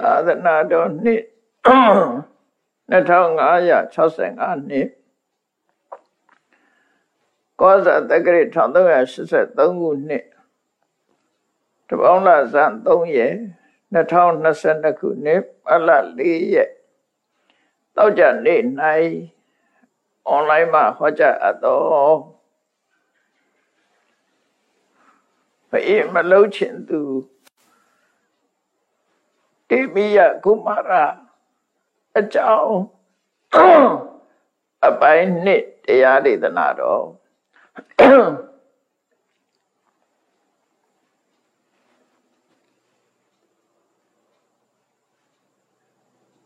သာသနာတော်နှစ်2565နှစ်ကောဇာတက္ကရာ1383ခုနှစ်တပေါင်းလဇန်3ရက်2022ခုနှစ်အလ4ရက်တောက်ကြနေ့၌အွန်လိုင်းမှာဟောကြားအပ်တော်ဘယ်မလုံးချင်သူတိ မိယကုမာရအကြောင်းအပိုင်းနှစ်တရားဒေသနာတော်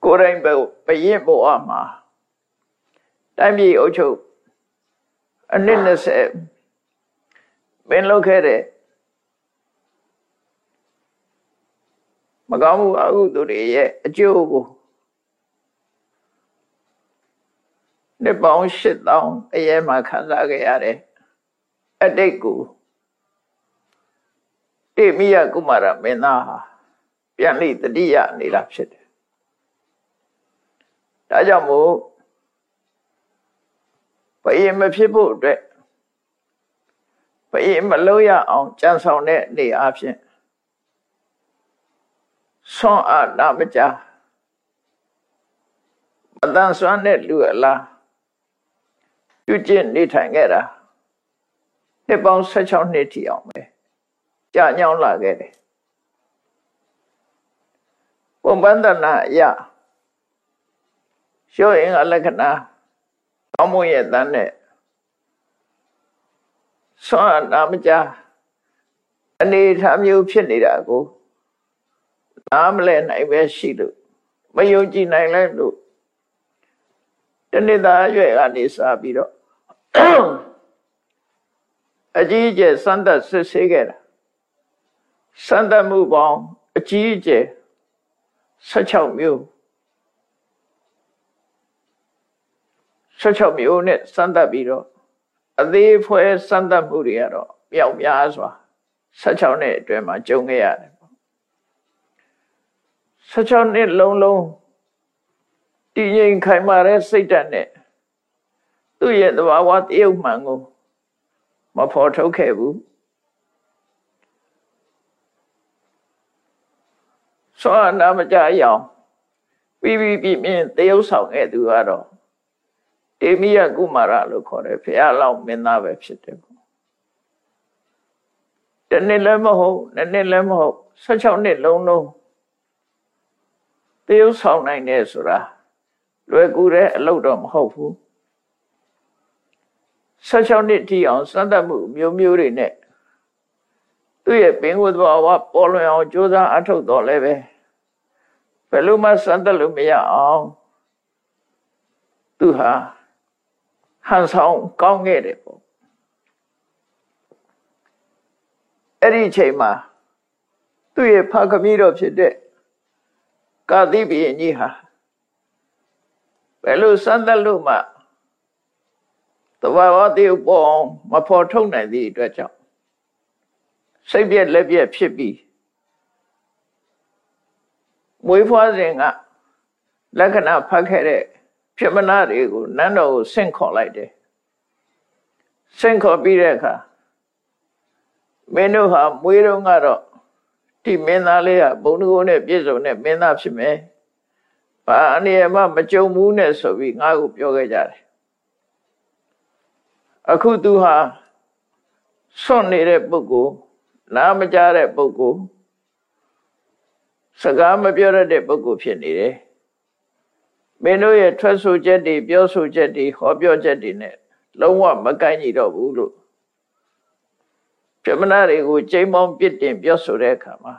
ကိုယ်တိုင်ပရင်ဘဝမှာတိုင်းပြည်အုပ်ချုပ်အနည်း20မင်းလုပ်ခဲ့တဲ့ မကောင်းမှုအကုသိုလ်တွေရဲ့အကျိုးကိုနှစ်ပေါင်း8000အရဲမှာခံစားခဲ့ရတဲ့အတိတ်ကိုတိမိယကုမာရမင်းသားဟာပြန်လိတတိယနေတာဖြစ်တယ်။ဒါကြောင့်မို့ဘယင်မဖြစ်ဖို့အတွက်ဘယင်မလို့ရအောင်ကြံဆောင်တဲ့နေအားဖြင့် ဆွမ်းအားနာမကြအတန်ဆွမ်းတဲ့လူအလားပြုကျင့်နေထိုင်ခဲ့တာနှစ်ပေါင်း16နှစ်ထိအောင်ပဲကြာညောင်းလာခဲ့တယ်ပုံပန်းတနာအရာရှုရင်အလက္ခဏာကောင်းမွန်ရဲ့တန်းနဲ့ဆွမ်းနာမကြအနေထားမျိုးဖြစ်နေတာကို နားမလဲနိုင်ပဲရှိလို့မယုံကြည်နိုင်လဲလို့တနေ့သားရွယ်ကနေစပြီးတော့အကြီးအကျယ်စမ်းသပ်စစ်ဆေးခဲ့တာစမ်းသပ်မှုပေါင်းအကြီးအကျယ်16မျိုး16မျိုးနဲ့စမ်းသပ်ပြီးတော့အသေးဖွဲစမ်းသပ်မှုတွေကတော့မြောက်များစွာ16နှစ်အတွင်းမှာကြုံခဲ့ရတယ် 16နှစ်လုံးလုံးတည်ငြိမ်ခိုင်မာတဲ့စိတ်ဓာတ်နဲ့သူ့ရဲ့သဘာဝတယုတ်မှန်ကိုမဖော်ထုတ်ခဲ့ဘူးသောအနာမကြရအောင်ပြီးပြီးပြင်းပြင်းတယုတ်ဆောင်ခဲ့သူကတော့တေမိယကုမာရလို့ခေါ်တယ်ဖះလောက်မင်းသားပဲဖြစ်တယ်ပေါ့တနေ့လည်းမဟုတ်နှစ်နှစ်လည်းမဟုတ်16နှစ်လုံးလုံး တရုပ်ဆောင်နိုင်တယ်ဆိုတာလွယ်ကူတဲ့အလုပ်တော့မဟုတ်ဘူး16နှစ်ထိအောင်စမ်းသပ်မှုမျိုးမျိုးတွေနဲ့သူ့ရဲ့ပင်ကိုယ်သဘာဝပေါ်လွင်အောင်ကြိုးစားအထောက်တော်လဲပဲဘယ်လိုမှစမ်းသပ်လို့မရအောင်သူဟာဟန်ဆောင်ကောင်းခဲ့တယ်ပေါ့အဲ့ဒီအချိန်မှာသူ့ရဲ့ဖခင်ကြီးတော်ဖြစ်တဲ့ ကာတိဘိယင်ကြီးဟာဘယ်လိုစမ်းသပ်လို့မှတဘာဝတည်းပေါ်မဖော်ထုတ်နိုင်သည့်အတွက်ကြောင့်စိတ်ပြက်လက်ပြက်ဖြစ်ပြီးမွေးဖွားစဉ်ကလက္ခဏာဖတ်ခဲ့တဲ့ဖြစ်မနာတွေကိုနန်းတော်ကိုဆင့်ခေါ်လိုက်တယ်ဆင့်ခေါ်ပြီးတဲ့အခါမင်းတို့ဟာမွေးတော့ကတော့ ဒီမင်းသားလေးကဘုံတကုန်းနဲ့ပြည့်စုံတဲ့မင်းသားဖြစ်မယ်။ဘာအနေရမှမကြုံဘူးနဲ့ဆိုပြီးငါ့ကိုပြောခဲ့ကြတယ်။အခုသူဟာစွန့်နေတဲ့ပုဂ္ဂိုလ်နားမကြားတဲ့ပုဂ္ဂိုလ်စကားမပြောရတဲ့ပုဂ္ဂိုလ်ဖြစ်နေတယ်။မင်းတို့ရဲ့ထွက်ဆိုချက်တွေပြောဆိုချက်တွေဟောပြောချက်တွေနဲ့လုံးဝမကိုင်းညီတော့ဘူးလို့ ပြမနာတွေကိုချိန်ပေါင်းပြစ်တင်ပြောဆိုတဲ့အခါမှာ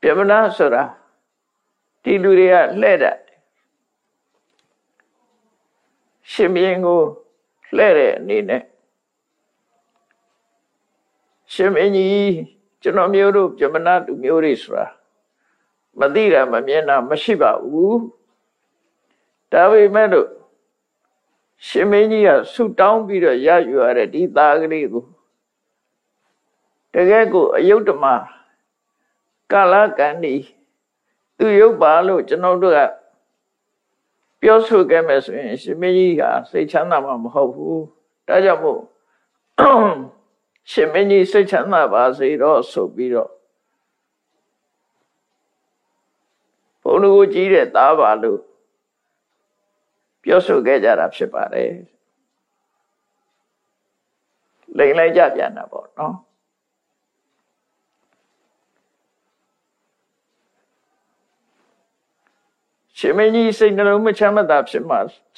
ပြမနာဆိုတာဒီလူတွေကလှဲ့တယ်ရှင်မင်းကိုလှဲ့တဲ့အနေနဲ့ရှင်မင်းကြီးကျွန်တော်မျိုးတို့ပြမနာလူမျိုးတွေဆိုတာမသိတာမမြင်တာမရှိပါဘူးဒါပေမဲ့လို့ရှင်မင်းကြီးကဆူတောင်းပြီးတော့ရယူရတဲ့ဒီသားကလေးကို တကယ်ကိုအယုတ်တမကာလကံဒီသူရုပ်ပါလို့ကျွန်တော်တို့ကပြောဆိုခဲ့မယ်ဆိုရင်ရှင်မင်းကြီးကစိတ်ချမ်းသာမှာမဟုတ်ဘူးဒါကြောင့်မို့ရှင်မင်းကြီးစိတ်ချမ်းသာပါစေတော့ဆိုပြီးတော့ဘုန်းတော်ကြီးတဲ့သားပါလို့ပြောဆိုခဲ့ကြတာဖြစ်ပါတယ်လိန်လိုက်ကြပြန်တာပေါ့နော် ရှင်မင်းကြီးစိတ်နှလုံးမချမ်းမသာဖြစ်မှ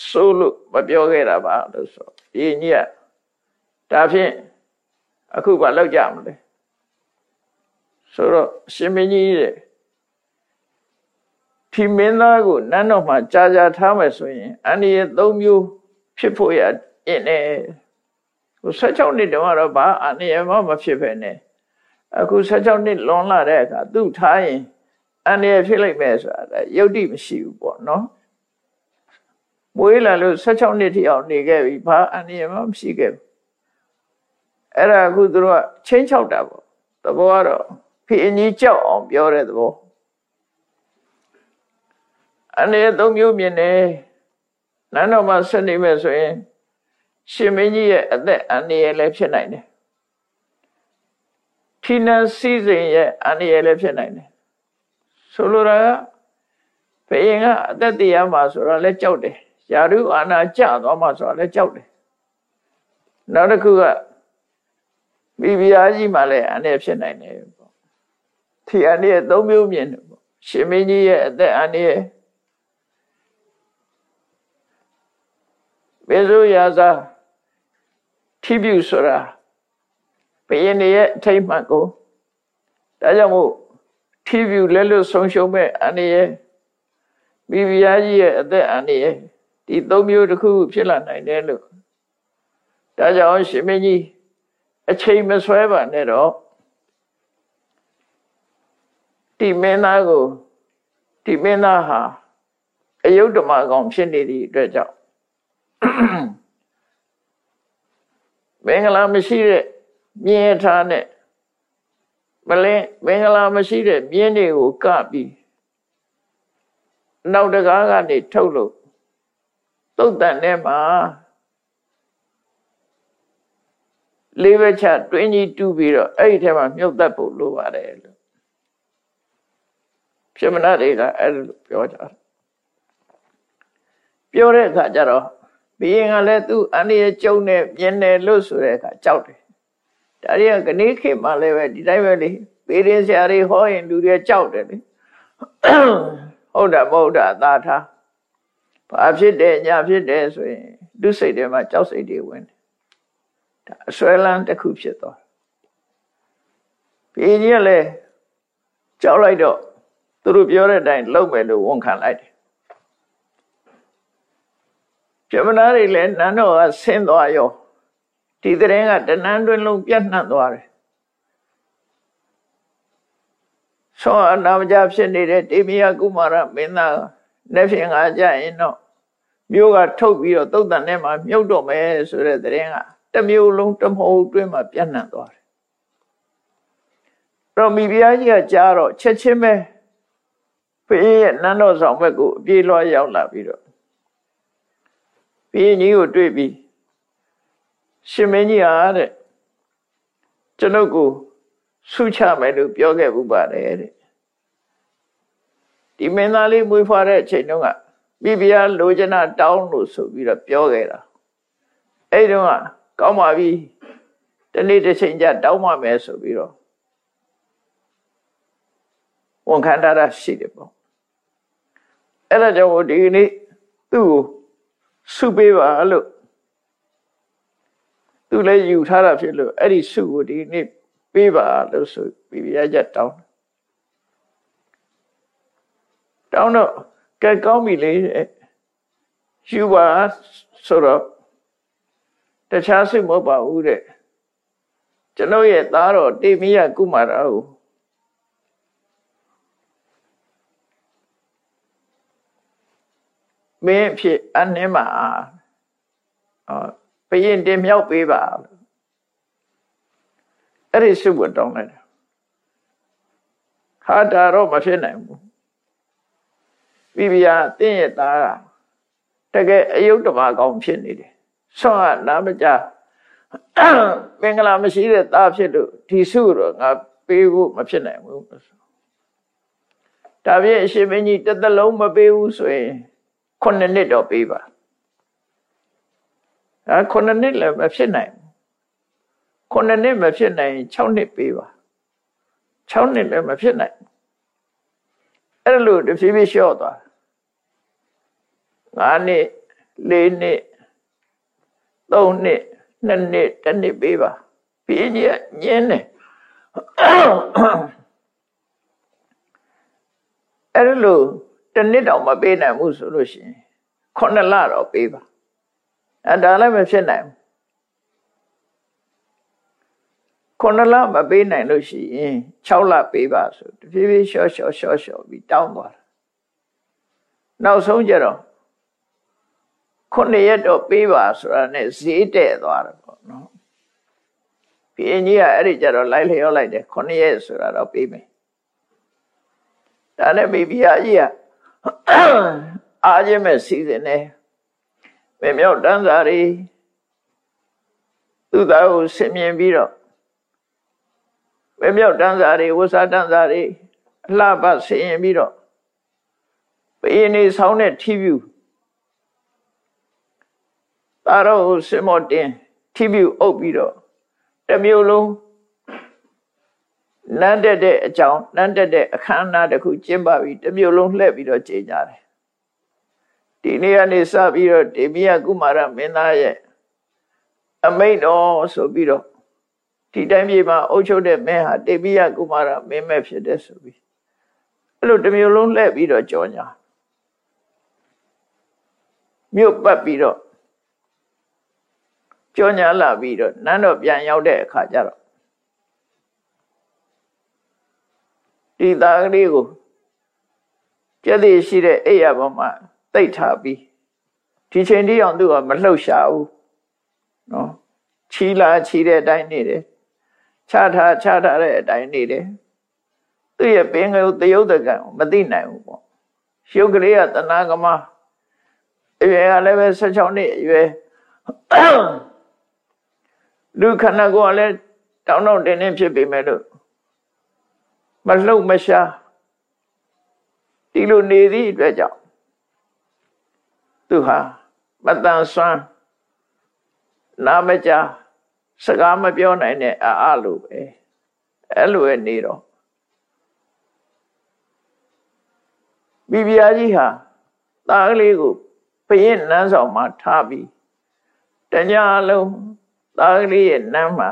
ဆိုးလို့မပြောခဲ့တာပါလို့ဆိုဒီကြီးကဒါဖြင့်အခုဘာလောက်ကြမလဲဆိုတော့ရှင်မင်းကြီးရဲ့ဖြီမင်းသားကိုနန်းတော်မှာကြာကြာထားမယ်ဆိုရင်အန္တရာယ်၃မျိုးဖြစ်ဖို့ရအင်းနေဟို16နှစ်တုန်းကတော့ဘာအန္တရာယ်မှမဖြစ်ပဲနဲ့အခု16နှစ်လွန်လာတဲ့အခါသူ့ထားရင် အန္တရာယ်ဖြစ်လိုက်မယ်ဆိုတာယုတ်တိမရှိဘူးပေါ့နော်မွေးလာလို့16နှစ်ထိအောင်နေခဲ့ပြီဘာအန္တရာယ်မှမရှိခဲ့ဘူးအဲ့ဒါအခုသူတို့ကချင်းချောက်တာပေါ့သဘောကတော့ဖိအကြီးကြောက်အောင်ပြောတဲ့သဘောအနေသုံးမျိုးမြင်တယ်နန်းတော်မှာဆက်နေမယ်ဆိုရင် ရှင်မင်းကြီးရဲ့အသက်အန္တရာယ်လည်းဖြစ်နိုင်တယ်ထိနန်းစည်းစိမ်ရဲ့အန္တရာယ်လည်းဖြစ်နိုင်တယ် ဆိုလိုတာကဘယင်ကအသက်တရားမှာဆိုတော့လည်းကြောက်တယ်ယာရုအာနာကျသွားမှဆိုတော့လည်းကြောက်တယ်နောက်တစ်ခုကမိဖုရားကြီးမှလည်းအန္တရာယ်ဖြစ်နိုင်တယ်ပေါ့ထိအန္တရာယ်သုံးမျိုးမြင်တယ်ပေါ့ရှင်မင်းကြီးရဲ့အသက်အန္တရာယ်ဘေဇုရာဇာထိပြုဆိုတာဘယင်ရဲ့အထိတ်မှန်ကိုဒါကြောင့်မို့ ထိပြုလက်လွတ်ဆုံးရှုံးမဲ့အန္တရာယ်မိဖုရားကြီးရဲ့အသက်အန္တရာယ်ဒီသုံးမျိုးတစ်ခုဖြစ်လာနိုင်တယ်လို့ဒါကြောင့်ရှင်မင်းကြီးအချိန်မဆွဲပါနဲ့တော့ဒီမင်းသားကိုဒီမင်းသားဟာအယုဒ္ဓမကောင်ဖြစ်နေသည့်အတွက်ကြောင့်မင်္ဂလာမရှိတဲ့မြင်းထားနဲ့ မလင်းမင်္ဂလာမရှိတဲ့မြင်းတွေကိုကပြီးနောက်တကားကနေထုတ်လို့သုတ်တန်ထဲမှာလေးဘက်ချတွင်းကြီးတူးပြီးတော့အဲ့ဒီထဲမှာမြုပ်သက်ဖို့လိုပါတယ်လို့ပြမနာတွေကအဲ့လိုပြောကြတယ်ပြောတဲ့အခါကျတော့ဘီရင်ကလည်းသူ့အန္တရာယ်ကြုံနေမြင်တယ်လို့ဆိုတဲ့အခါကြောက်တယ် ဒါတွေကကနေခေတ်မှလည်းပဲဒီတိုင်းပဲလေပေရင်ဆရာတွေဟောရင်လူတွေကြောက်တယ်လေဟုတ်တာမဟုတ်တာသာထားဘာဖြစ်တယ်ညာဖြစ်တယ်ဆိုရင်သူစိတ်ထဲမှာကြောက်စိတ်တွေဝင်တယ်ဒါအစွဲလန်းတစ်ခုဖြစ်သွားပေကြီးကလည်းကြောက်လိုက်တော့သူတို့ပြောတဲ့အတိုင်းလုပ်မယ်လို့ဝန်ခံလိုက်တယ်ပြမနာတွေလည်းနန်းတော်ကဆင်းသွားရော ဒီတဲ့ရင်ကတဏန်းတွင်လုံးပြတ်နှံ့သွားတယ်ဆောအနာမကြဖြစ်နေတဲ့တေမယကုမာရမင်းသားလက်ဖြင့်ငါကြရင်တော့မြို့ကထုတ်ပြီးတော့သုတ်တန်ထဲမှာမြုပ်တော့မယ်ဆိုတဲ့တဲ့ရင်ကတမျိုးလုံးတမဟုတ်တွင်းမှာပြတ်နှံ့သွားတယ်တော့မိဖုရားကြီးကကြားတော့ချက်ချင်းပဲဖေးရဲ့နန်းတော်ဆောင်ဘက်ကိုအပြေးလွှားရောက်လာပြီးတော့ဘုရင်ကြီးကိုတွေ့ပြီး ရှင်မင်းကြီးဟာတဲ့ကျွန်ုပ်ကိုဆုချမယ်လို့ပြောခဲ့ဥပါတယ်တဲ့ဒီမင်းသားလေးမွေးဖွားတဲ့အချိန်တုန်းကမိဖုရားလိုချင်တာတောင်းလို့ဆိုပြီးတော့ပြောခဲ့တာအဲ့တုန်းကကောင်းပါပြီတနေ့တစ်ချိန်ကျတောင်းမှမယ်ဆိုပြီးတော့ဝန်ခံတာရှိတယ်ပေါ့အဲ့ဒါကြောင့်ဒီနေ့သူ့ကိုဆုပေးပါလို့ သူလည်းယူထားတာဖြစ်လို့အဲ့ဒီဆုကိုဒီနေ့ပေးပါလို့ဆိုပြီးရကြတောင်းတောင်းတော့ကဲကောင်းပြီလေယူပါဆိုတော့တခြားဆုမဟုတ်ပါဘူးတဲ့ကျွန်ုပ်ရဲ့သားတော်တေမိယကုမာရကိုမင်းဖြစ်အနှင်းမှာအော် ဘယင်တင်မြောက်ပေးပါအဲ့ဒီစုကိုတောင်းလိုက်တာဟာတာတော့မဖြစ်နိုင်ဘူးပြီးပြာတင်းရဲ့သားကတကယ်အယုတ်တဘာကောင်ဖြစ်နေတယ်ဆွမ်းကနာမကြမင်္ဂလာမရှိတဲ့သားဖြစ်လို့ဒီစုတော့ငါပေးဖို့မဖြစ်နိုင်ဘူးဒါဖြင့်အရှင်မင်းကြီးတစ်သလုံးမပေးဘူးဆိုရင်ခုနှစ်နှစ်တော့ပေးပါ အဲခုနှစ်နှစ်လည်းမဖြစ်နိုင်ခုနှစ်နှစ်မဖြစ်နိုင်6နှစ်ပေးပါ6နှစ်လည်းမဖြစ်နိုင်အဲ့လိုတဖြည်းဖြည်းလျှော့သွား9နှစ်4နှစ်3နှစ်2နှစ်1နှစ်ပေးပါပြီးညညင်းတယ်အဲ့လိုတစ်နှစ်တောင်မပေးနိုင်ဘူးဆိုလို့ရှိရင်ခုနှစ်လတော့ပေးပါ အဲဒါလည်းမဖြစ်နိုင်ဘူးခုနှစ်လမပေးနိုင်လို့ရှိရင်6လပေးပါဆိုတဖြည်းဖြည်းရှော့ရှော့ရှော့ရှော့ပြီးတောင်းသွားတာနောက်ဆုံးကြတော့ခုနှစ်ရက်တော့ပေးပါဆိုတာနဲ့ဈေးတဲ့သွားတယ်ပေါ့နော်ဘီအင်းကြီးကအဲ့ဒီကြတော့လိုက်လျောလိုက်တယ်ခုနှစ်ရက်ဆိုတာတော့ပေးမယ်ဒါနဲ့မိဖုရားကြီးကအားခြင်းမဲ့စီစဉ်နေ ပေမြောက်တန်းစာရီသူ့သားကိုဆင်မြင်ပြီးတော့ပေမြောက်တန်းစာရီဝဆာတန်းစာရီအလှပဆင်ရင်ပြီးတော့ဘယင်းနေဆောင်းတဲ့ထီဖြူသားတော်စင်မောတင်ထီဖြူအုပ်ပြီးတော့တမျိုးလုံးနန်းတက်တဲ့အကြောင်းနန်းတက်တဲ့အခမ်းအနားတစ်ခုကျင်းပပြီးတမျိုးလုံးလှည့်ပြီးတော့ကြေကြတယ် ဒီနေ့ကနေစပြီးတော့ဒေမိယကုမာရမင်းသားရဲ့အမိန့်တော်ဆိုပြီးတော့ဒီတိုင်းပြည်မှာအုပ်ချုပ်တဲ့မင်းဟာဒေမိယကုမာရမင်းမဲ့ဖြစ်တဲ့ဆိုပြီးအဲ့လိုတမျိုးလုံးလှည့်ပြီးတော့ကြောညာမြို့ပတ်ပြီးတော့ကြောညာလာပြီးတော့နန်းတော်ပြန်ရောက်တဲ့အခါကျတော့ဒီသားကလေးကိုကျက်သေးရှိတဲ့အိယာပေါ်မှာ တိတ်ထားပြီးဒီချိန်တိအောင်သူကမလှုပ်ရှားဘူးနော်ချီလာချီတဲ့အတိုင်းနေတယ်ချထားချထားတဲ့အတိုင်းနေတယ်သူ့ရဲ့ပင်ကိုတယုတ်တကံမသိနိုင်ဘူးပေါ့ရှုပ်ကလေးကတဏကမအရွယ်ကလည်းပဲ16နှစ်အရွယ်လူခန္ဓာကိုယ်ကလည်းတောင်းတောင်းတင်းတင်းဖြစ်ပေမဲ့လို့မလှုပ်မရှားဒီလိုနေသည့်အတွက်ကြောင့် သူဟာမတန်ဆွမ်းနာမကြစကားမပြောနိုင်တဲ့အာအလိုပဲအဲ့လိုပဲနေတော့ဘီဘီယာကြီးဟာသားကလေးကိုဘရင်နန်းဆောင်မှာထားပြီးတညလုံးသားကလေးရဲ့နန်းမှာ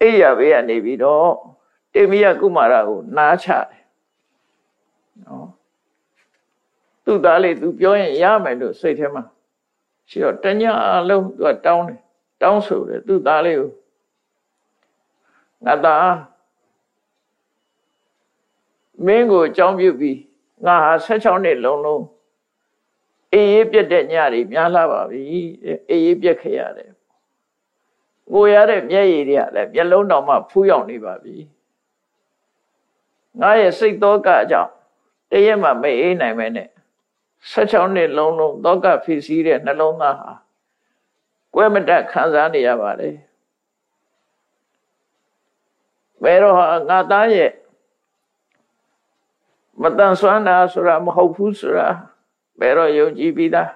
အိယာဘေးကနေပြီးတော့တေမိယကုမာရကိုနားချတယ်နော် သူ့သားလေးသူပြောရင်ရမယ်လို့စိတ်ထဲမှာရှိတော့တညအလုံးသူကတောင်းတယ်တောင်းဆိုတယ်သူ့သားလေးကိုငါသားမင်းကိုအကြောင်းပြုပြီးငါဟာ16နှစ်လုံးလုံးအေးရေးပြက်တဲ့ညတွေများလာပါပြီအေးရေးပြက်ခဲ့ရတယ်ကိုရတဲ့မျက်ရည်တွေကလည်းမျက်လုံးတော်မှဖူးရောက်နေပါပြီငါရဲ့စိတ်သောကအကြောင်းတရက်မှမအေးနိုင်မဲနဲ့ 16နှစ်လုံးလုံးသောကဖြစ်စည်းတဲ့နှလုံးသားဟာကွဲမတက်ခံစားနေရပါတယ်ဘယ်တော့ငါသားရဲ့မတန်ဆွမ်းတာဆိုတာမဟုတ်ဘူးဆိုတာဘယ်တော့ယုံကြည်ပြီးသား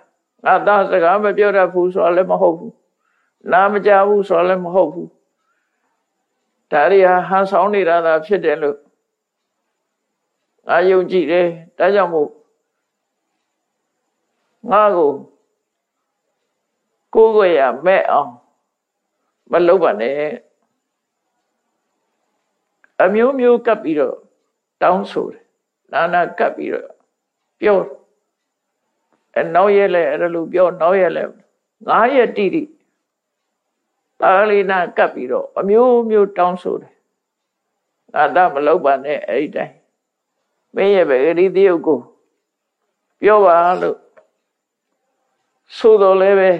ငါသားစကားမပြောတတ်ဘူးဆိုတာလည်းမဟုတ်ဘူးနားမကြဘူးဆိုတာလည်းမဟုတ်ဘူးဒါတွေဟာဟန်ဆောင်နေတာသာဖြစ်တယ်လို့ငါယုံကြည်တယ်ဒါကြောင့်မို့ ငါကိုကိုယ်ကိုယ်ရမဲ့အောင်မလုပ်ပါနဲ့အမျိုးမျိုးကပ်ပြီးတော့တောင်းဆိုတယ်နာနာကပ်ပြီးတော့ပြောအနောက်ရဲ့လဲအဲ့လိုပြောနောက်ရဲ့လဲငါးရဲ့တိတိတာလီနာကပ်ပြီးတော့အမျိုးမျိုးတောင်းဆိုတယ်ငါတော့မလုပ်ပါနဲ့အဲ့ဒီတိုင်းမင်းရဲ့ဗဂရိတယုတ်ကိုပြောပါလို့ ဆိုတော်လဲပဲ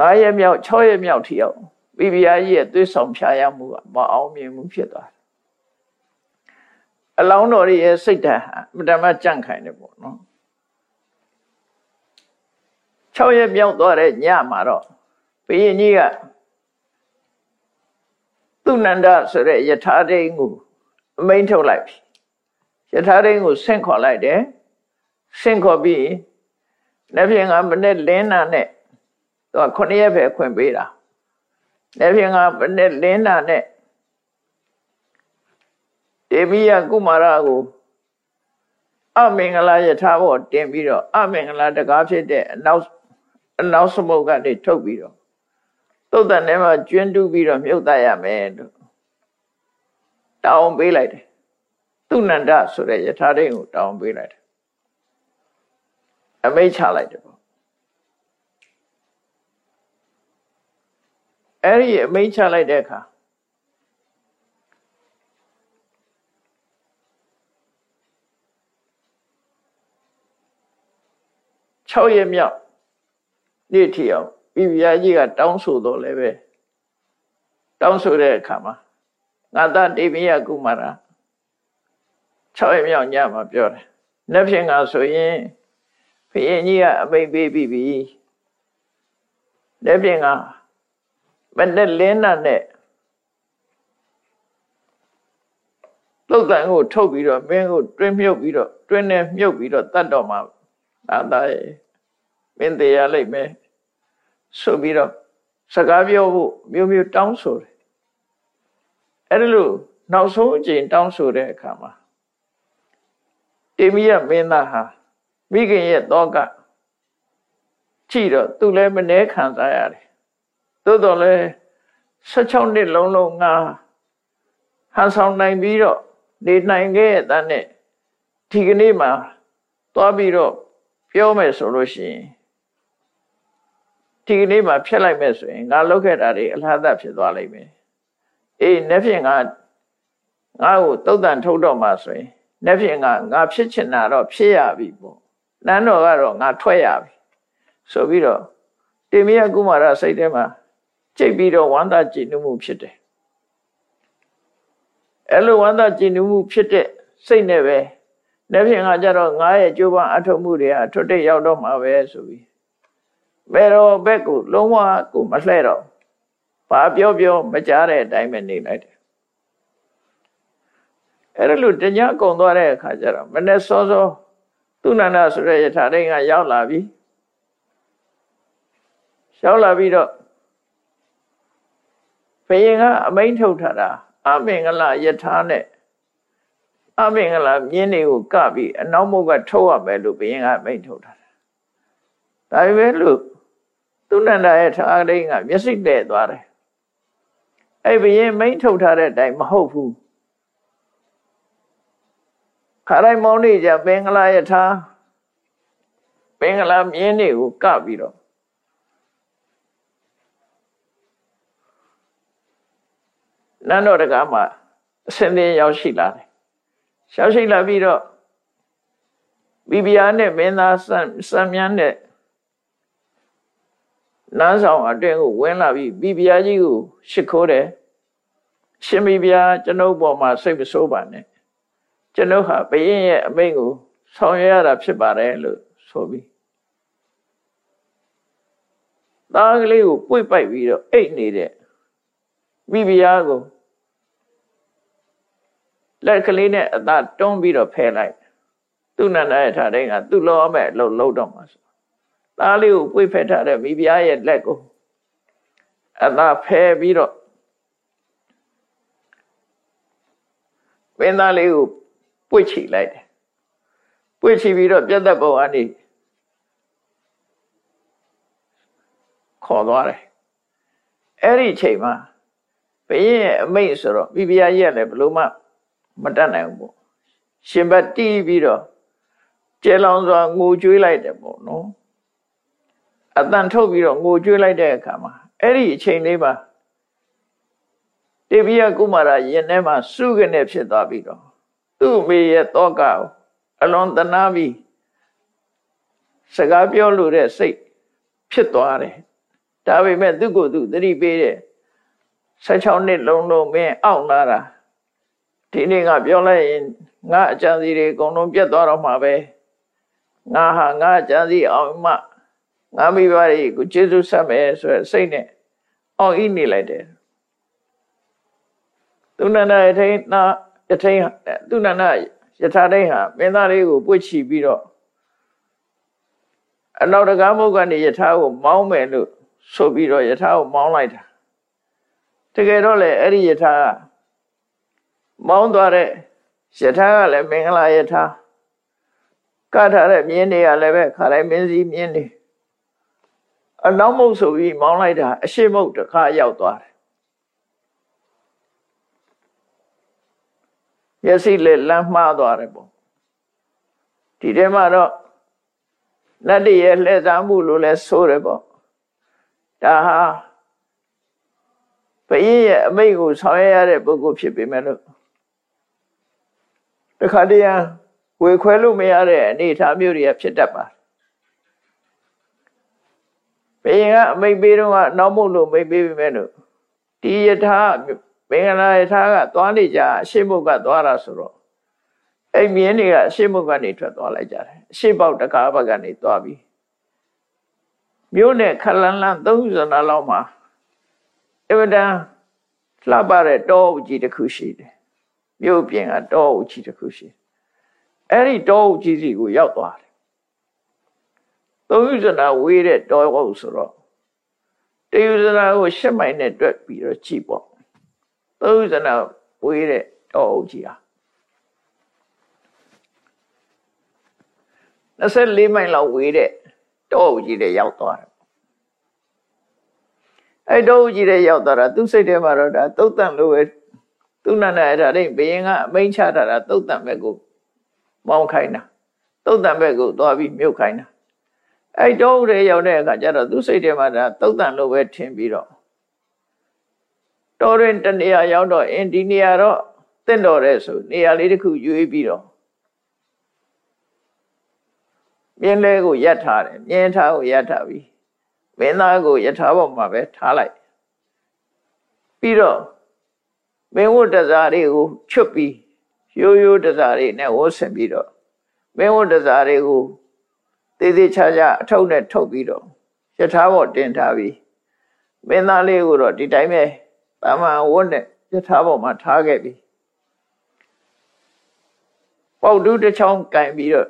9ရက်မြောက်6ရက်မြောက်ထိအောင်ဘီဘီယာကြီးရဲ့သွေးဆောင်ဖြာရမှုကမအောင်မြင်မှုဖြစ်သွားတယ်အလောင်းတော်ရဲ့စိတ်ဓာတ်အမှန်တမ်းကြန့်ခိုင်တယ်ပေါ့နော်6ရက်မြောက်သွားတဲ့ညမှာတော့ဘုရင်ကြီးကသူနန္ဒဆိုတဲ့ယထာဒိန်ကိုအမိန်ထုတ်လိုက်ပြီယထာဒိန်ကိုဆင့်ခေါ်လိုက်တယ် ဆင့်ခေါ်ပြီးလက်ဖြင့်ကမနေ့လင်းနာနဲ့သူက9ရက်ပဲခွင့်ပေးတာလက်ဖြင့်ကမနေ့လင်းနာနဲ့တေမိယကုမာရကိုအမင်္ဂလာယထာဘောတင်ပြီးတော့အမင်္ဂလာတကားဖြစ်တဲ့အနောက်အနောက်စမုတ်ကနေထုတ်ပြီးတော့သုတ်တန်ထဲမှာကျွင်းတူးပြီးတော့မြုပ်တတ်ရမယ်လို့တောင်းပေးလိုက်တယ်သူနန္ဒဆိုတဲ့ယထာဒိန်ကိုတောင်းပေးလိုက်တယ် အမိတ်ချလိုက်တယ်ပေါ့အဲ့ဒီအမိတ်ချလိုက်တဲ့အခါ6ရက်မြောက်နေ့ထီအောင်ပြပြကြီးကတောင်းဆိုတော့လည်းပဲတောင်းဆိုတဲ့အခါမှာငါသားတေမိယကုမာရ6ရက်မြောက်ညမှာပြောတယ်။နှစ်ဖြင့်ကဆိုရင် ဘုရင်ကြီးကအမိတ်ပေးပြီးပြီ။နှစ်ဖြင့်ကမနဲ့လင်းနာနဲ့လုတ်တန်ကိုထုတ်ပြီးတော့မင်းကိုတွင်းမြုပ်ပြီးတော့တွင်းနဲ့မြုပ်ပြီးတော့တတ်တော်မှာသာသာရဲ့မင်းတရားလိုက်မယ်ဆိုပြီးတော့စကားပြောဖို့မျိုးမျိုးတောင်းဆိုတယ်အဲ့ဒါလို့နောက်ဆုံးအချိန်တောင်းဆိုတဲ့အခါမှာတေမိယမင်းသားဟာ မိခင်ရဲ့တော့ကကြည့်တော့သူလည်းမနှဲခံစားရတယ်သို့တော်လည်း16နှစ်လုံးလုံးငါဟန်ဆောင်နိုင်ပြီးတော့နေနိုင်ခဲ့တဲ့နဲ့ဒီကနေ့မှသွားပြီးတော့ပြောမယ်ဆိုလို့ရှိရင်ဒီကနေ့မှဖြတ်လိုက်မယ်ဆိုရင်ငါလောက်ခဲ့တာတွေအလားသဖြစ်သွားလိမ့်မယ်အေးနေ့ဖြင့်ငါငါ့ကိုတုတ်တန်ထုတ်တော့မှဆိုရင်နေ့ဖြင့်ငါငါဖြစ်ချင်တာတော့ဖြစ်ရပြီပေါ့ နန်းတော်ကတော့ငါထွက်ရပြီဆိုပြီးတော့တေမယကုမာရစိတ်ထဲမှာကြိတ်ပြီးတော့ဝမ်းသာကြည်နူးမှုဖြစ်တယ်အဲ့လိုဝမ်းသာကြည်နူးမှုဖြစ်တဲ့စိတ်နဲ့ပဲနေ့ဖြင့်ငါကြတော့ငါရဲ့ကြိုးပမ်းအထောက်မှုတွေအထွတ်တိတ်ရောက်တော့မှာပဲဆိုပြီးဘယ်တော့ဘက်ကိုလုံးဝကိုမလှဲ့တော့ဘာပြောပြောမကြားတဲ့အတိုင်းပဲနေလိုက်တယ်အဲ့ဒါလို့တညကုံသွားတဲ့အခါကျတော့မနေ့စောစော သူနန္ဒဆိုတဲ့ယထာတိန်ကရောက်လာပြီရောက်လာပြီးတော့ဘယင်ကအမိန်ထုတ်ထားတာအမင်္ဂလာယထာနဲ့အမင်္ဂလာမြင်းတွေကိုကပြီးအနောက်မုတ်ကထုတ်ရမယ်လို့ဘယင်ကအမိန်ထုတ်ထားတာဒါပေမဲ့လို့သူနန္ဒရဲ့ထာတိန်ကမျက်စိတဲ့သွားတယ်အဲ့ဘယင်မိန်ထုတ်ထားတဲ့အတိုင်းမဟုတ်ဘူး ခါတိုင်းမောင်းနေကြပင်္ဂလာယထာပင်္ဂလာမြင်းတွေကိုကပြီးတော့နန်းတော်တကားမှာအစင်းသေးရောက်ရှိလာတယ်ရောက်ရှိလာပြီးတော့ဘီဘီယာနဲ့မင်းသားစံစံမြန်းနဲ့နန်းဆောင်အတွင်းကိုဝင်လာပြီးဘီဘီယာကြီးကိုရှ िख ိုးတယ်ရှင်ဘီဘီယာကျွန်ုပ်ပေါ်မှာစိတ်မဆိုးပါနဲ့ ကျွန်ုပ်ဟာဘယင်းရဲ့အမိန့်ကိုဆောင်ရွက်ရတာဖြစ်ပါတယ်လို့ဆိုပြီးသားကလေးကိုပွေ့ပိုက်ပြီးတော့အိတ်နေတဲ့မိဖုရားကိုလက်ကလေးနဲ့အသာတွန်းပြီးတော့ဖယ်လိုက်သူနန္ဒရဲ့ထားတဲ့ကသူ့လောမဲ့လှုပ်လှုပ်တော့မှာဆိုသားလေးကိုပွေ့ဖက်ထားတဲ့မိဖုရားရဲ့လက်ကိုအသာဖယ်ပြီးတော့ဝင်းသားလေးကို ပွေ့ချီလိုက်တယ်ပွေ့ချီပြီးတော့ပြတ်သက်ဘုံအနေခေါ်သွားတယ်အဲ့ဒီအချိန်မှာဘုရင်ရဲ့အမိတ်ဆိုတော့မိဖုရားကြီးကလည်းဘလို့မှမတတ်နိုင်ဘူးပေါ့ရှင်ဘတ်တီးပြီးတော့ကျဲလောင်စွာငိုကြွေးလိုက်တယ်ပေါ့နော်အတန်ထုတ်ပြီးတော့ငိုကြွေးလိုက်တဲ့အခါမှာအဲ့ဒီအချိန်လေးမှာတေပိယကုမာရရင်ထဲမှာစုကနေဖြစ်သွားပြီးတော့ သူ့မိရဲ့တောကကိုအလွန်တနာပြီးစကားပြောလို့တဲ့စိတ်ဖြစ်သွားတယ်ဒါပေမဲ့သူ့ကိုယ်သူသတိပေးတယ်16နှစ်လုံးလုံးမင်းအောင့်လာတာဒီနေ့ကပြောလိုက်ရင်ငါအကြံစီတွေအကုန်လုံးပြတ်သွားတော့မှာပဲငါဟာငါအကြံစီအောင်မှငါမိဘတွေကိုကျေးဇူးဆက်မယ်ဆိုရယ်စိတ်နဲ့အောင်ဤနေလိုက်တယ်သူနန္ဒယထိန်နာ ယထိန်သူနန္ဒယထာထိန်ဟာမင်းသားလေးကိုပွေ့ချီပြီးတော့အနောက်တကားမုတ်ကနေယထာကိုမောင်းမယ်လို့ဆိုပြီးတော့ယထာကိုမောင်းလိုက်တာတကယ်တော့လေအဲ့ဒီယထာကမောင်းသွားတဲ့ယထာကလည်းမင်္ဂလာယထာကထားတဲ့မြင်းတွေကလည်းပဲခါတိုင်းမင်းစည်းမြင်းတွေအနောက်မုတ်ဆိုပြီးမောင်းလိုက်တာအရှိမုတ်တစ်ခါရောက်သွားတယ် မျက်စိလည်းလမ်းမှားသွားတယ်ပေါ့ဒီထဲမှာတော့နတ်တည်းရဲ့လှည့်စားမှုလို့လဲဆိုတယ်ပေါ့ဒါဟာဘုရင်ရဲ့အမိန့်ကိုဆောင်ရွက်ရတဲ့ပုဂ္ဂိုလ်ဖြစ်ပေမဲ့လို့တခါတည်းဝေခွဲလို့မရတဲ့အနေအထားမျိုးတွေကဖြစ်တတ်ပါဘုရင်ကအမိန့်ပေးတော့ကနောက်မို့လို့မိန့်ပေးပေမဲ့လို့ဒီယထာ မင်္ဂလာယထာကသွားနေကြအရှိမုတ်ကသွားတာဆိုတော့အဲ့မြင်းတွေကအရှိမုတ်ကနေထွက်သွားလိုက်ကြတယ်အရှိပေါက်တကားဘက်ကနေသွားပြီးမြို့နဲ့ခလန်းလန်း30နာလောက်မှာအဝဒံလှပတဲ့တောအုပ်ကြီးတစ်ခုရှိတယ်မြို့ပြင်ကတောအုပ်ကြီးတစ်ခုရှိအဲ့ဒီတောအုပ်ကြီးစီကိုရောက်သွားတယ်30နာဝေးတဲ့တောအုပ်ဆိုတော့တယူဇနာကိုရှစ်မိုင်နဲ့တွက်ပြီးတော့ကြည့်ပေါ့ 30နာဝေးတဲ့တောအုပ်ကြီးဟာ24မိုင်လောက်ဝေးတဲ့တောအုပ်ကြီးတွေရောက်သွားတယ်အဲ့တောအုပ်ကြီးတွေရောက်သွားတာသူစိတ်ထဲမှာတော့ဒါသုတ်တန်လို့ပဲသူနန္ဒအဲ့ဒါလေးဘယင်ကအမိန့်ချတာတာသုတ်တန်ဘက်ကိုမောင်းခိုင်းတာသုတ်တန်ဘက်ကိုသွားပြီးမြုပ်ခိုင်းတာအဲ့တောအုပ်တွေရောက်တဲ့အခါကျတော့သူစိတ်ထဲမှာဒါသုတ်တန်လို့ပဲထင်ပြီးတော့ တော်ရင်တနေရာရောက်တော့အင်းဒီနေရာတော့တင့်တော်တဲ့ဆိုနေရာလေးတစ်ခုရွေးပြီးတော့မြင်းလဲကိုယက်ထားတယ်မြင်းထားကိုယက်ထားပြီးမင်းသားကိုယထာပေါ်မှာပဲထားလိုက်ပြီးတော့မင်းဝတ်တစားတွေကိုချွတ်ပြီးရိုးရိုးတစားတွေနဲ့ဝတ်ဆင်ပြီးတော့မင်းဝတ်တစားတွေကိုသေးသေးချာချာအထုပ်နဲ့ထုတ်ပြီးတော့ယထာပေါ်တင်ထားပြီးမင်းသားလေးကိုတော့ဒီတိုင်းပဲ တာမန်ဝတ်နဲ့ယထာပေါ်မှာထားခဲ့ပြီးပေါက်တူးတစ်ချောင်းကင်ပြီးတော့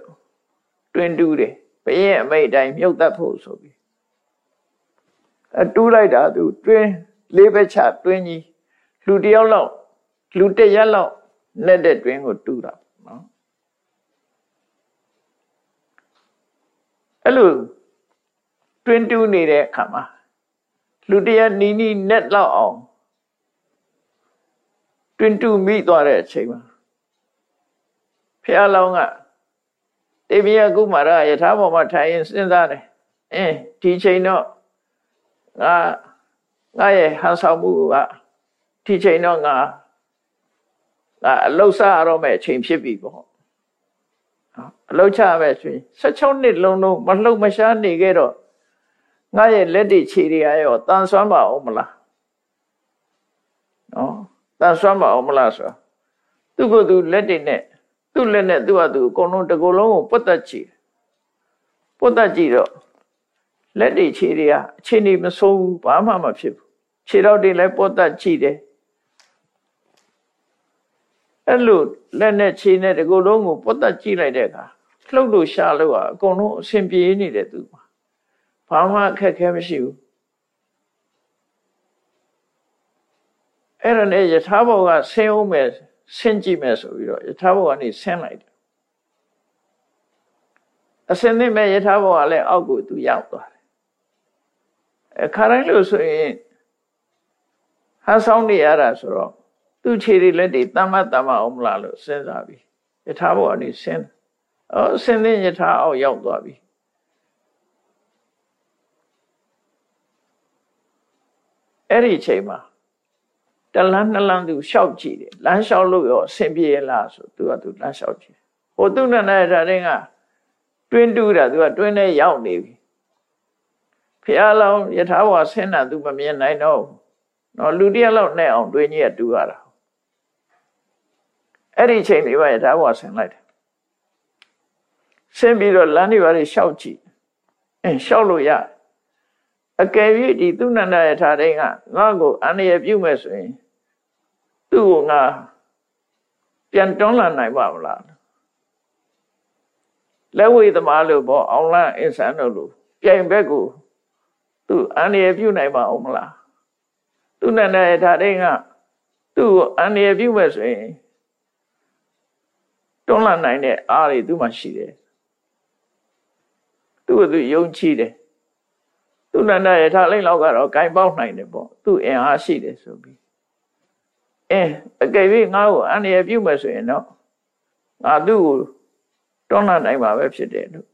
တွင်တူးတယ်ဘရင်အမိတ်တိုင်းမြုပ်တတ်ဖို့ဆိုပြီးအတူးလိုက်တာသူတွင်လေးပဲချတွင်ကြီးလူတယောက်လောက်လူတရက်လောက်နဲ့တဲ့တွင်ကိုတူးတာနော်အဲ့လိုတွင်တူးနေတဲ့အခါမှာလူတရက်နီးနီးနဲ့လောက်အောင် တွင်တူးမိသွားတဲ့အချိန်မှာဖះလောင်းကတေပြကုမာရယထာဘောမှာထိုင်ရင်စဉ်းစားတယ်အင်းဒီချိန်တော့ငါငါရဲ့ဟန်ဆောင်မှုကဒီချိန်တော့ငါငါအလုဆရတော့မဲ့အချိန်ဖြစ်ပြီပေါ့အလုချမဲ့ဆိုရင်16နှစ်လုံးလုံးမလှုပ်မရှားနေခဲ့တော့ငါရဲ့လက်တွေခြေတွေရောတန်ဆွမ်းပါအောင်မလားနော် တန်ဆွမ်းပါအောင်မလားဆိုသူကသူလက်တွေနဲ့သူ့လက်နဲ့သူ့ဟာသူအကုန်လုံးတစ်ကိုယ်လုံးကိုပုတ်တက်ကြည့်ပုတ်တက်ကြည့်တော့လက်တွေခြေတွေကအခြေအနေမဆိုးဘူးဘာမှမဖြစ်ဘူးခြေတော့တွေလည်းပုတ်တက်ကြည့်တယ်အဲ့လိုလက်နဲ့ခြေနဲ့တစ်ကိုယ်လုံးကိုပုတ်တက်ကြည့်လိုက်တဲ့အခါလှုပ်လို့ရှာလို့အကုန်လုံးအဆင်ပြေနေတယ်သူမှာဘာမှအခက်ခဲမရှိဘူး အဲ့ဒါနဲ့ယထာဘောကဆင်းအောင်မယ်ဆင်းကြည့်မယ်ဆိုပြီးတော့ယထာဘောကနေဆင်းလိုက်တယ်အစင်းသိမဲ့ယထာဘောကလည်းအောက်ကိုသူရောက်သွားတယ်အခါတိုင်းလို့ဆိုရင်ဟန်ဆောင်နေရတာဆိုတော့သူ့ခြေတွေလက်တွေတမ္မတမ္မအောင်မလားလို့စဉ်းစားပြီးယထာဘောကနေဆင်းအော်ဆင်းသိယထာအောက်ရောက်သွားပြီအဲ့ဒီအချိန်မှာ တလန်းနှလန်းသူလျှောက်ကြည့်တယ်လမ်းလျှောက်လို့ရောအဆင်ပြေလားဆိုသူကသူလမ်းလျှောက်ကြည့်ဟိုသူနဲ့နဲ့ဒါတဲ့ကတွင်းတူးတာသူကတွင်းထဲရောက်နေပြီဖះလောင်းယထာဘောဆင်းတာသူမမြင်နိုင်တော့နော်လူတယောက်လောက်နဲ့အောင်တွင်းကြီးကတူရတာအဲ့ဒီချိန်လေးပါယထာဘဝဆင်လိုက်တယ်ဆင်းပြီးတော့လမ်းတွေပါရှောက်ကြည့်အင်းရှောက်လို့ရအကယ်၍ဒီသူနန္ဒယထာတိုင်းကငါ့ကိုအန္တရာယ်ပြုမဲ့ဆိုရင် သူ့ကိုငါပြန်တွန်းလာနိုင်ပါမလားလက်ဝိသမားလို့ပေါ့အောင်လန်းအင်ဆန်တို့လို့ပြိုင်ဘက်ကိုသူအန္တရာယ်ပြုနိုင်ပါအောင်မလားသူနန္ဒယထာတိုင်းကသူ့ကိုအန္တရာယ်ပြုမဲ့ဆိုရင်တွန်းလာနိုင်တဲ့အားတွေသူ့မှာရှိတယ်သူ့ကိုသူယုံကြည်တယ်သူနန္ဒရထားလိုက်လောက်ကတော့ဂိုင်ပေါက်နိုင်တယ်ပေါ့သူအင်အားရှိတယ်ဆိုပြီး အင်းအကယ်၍ငါ့ကိုအန္တရာယ်ပြုမယ်ဆိုရင်တော့ငါသူ့ကိုတွန်းလာနိုင်မှာပဲဖြစ်တယ်လို့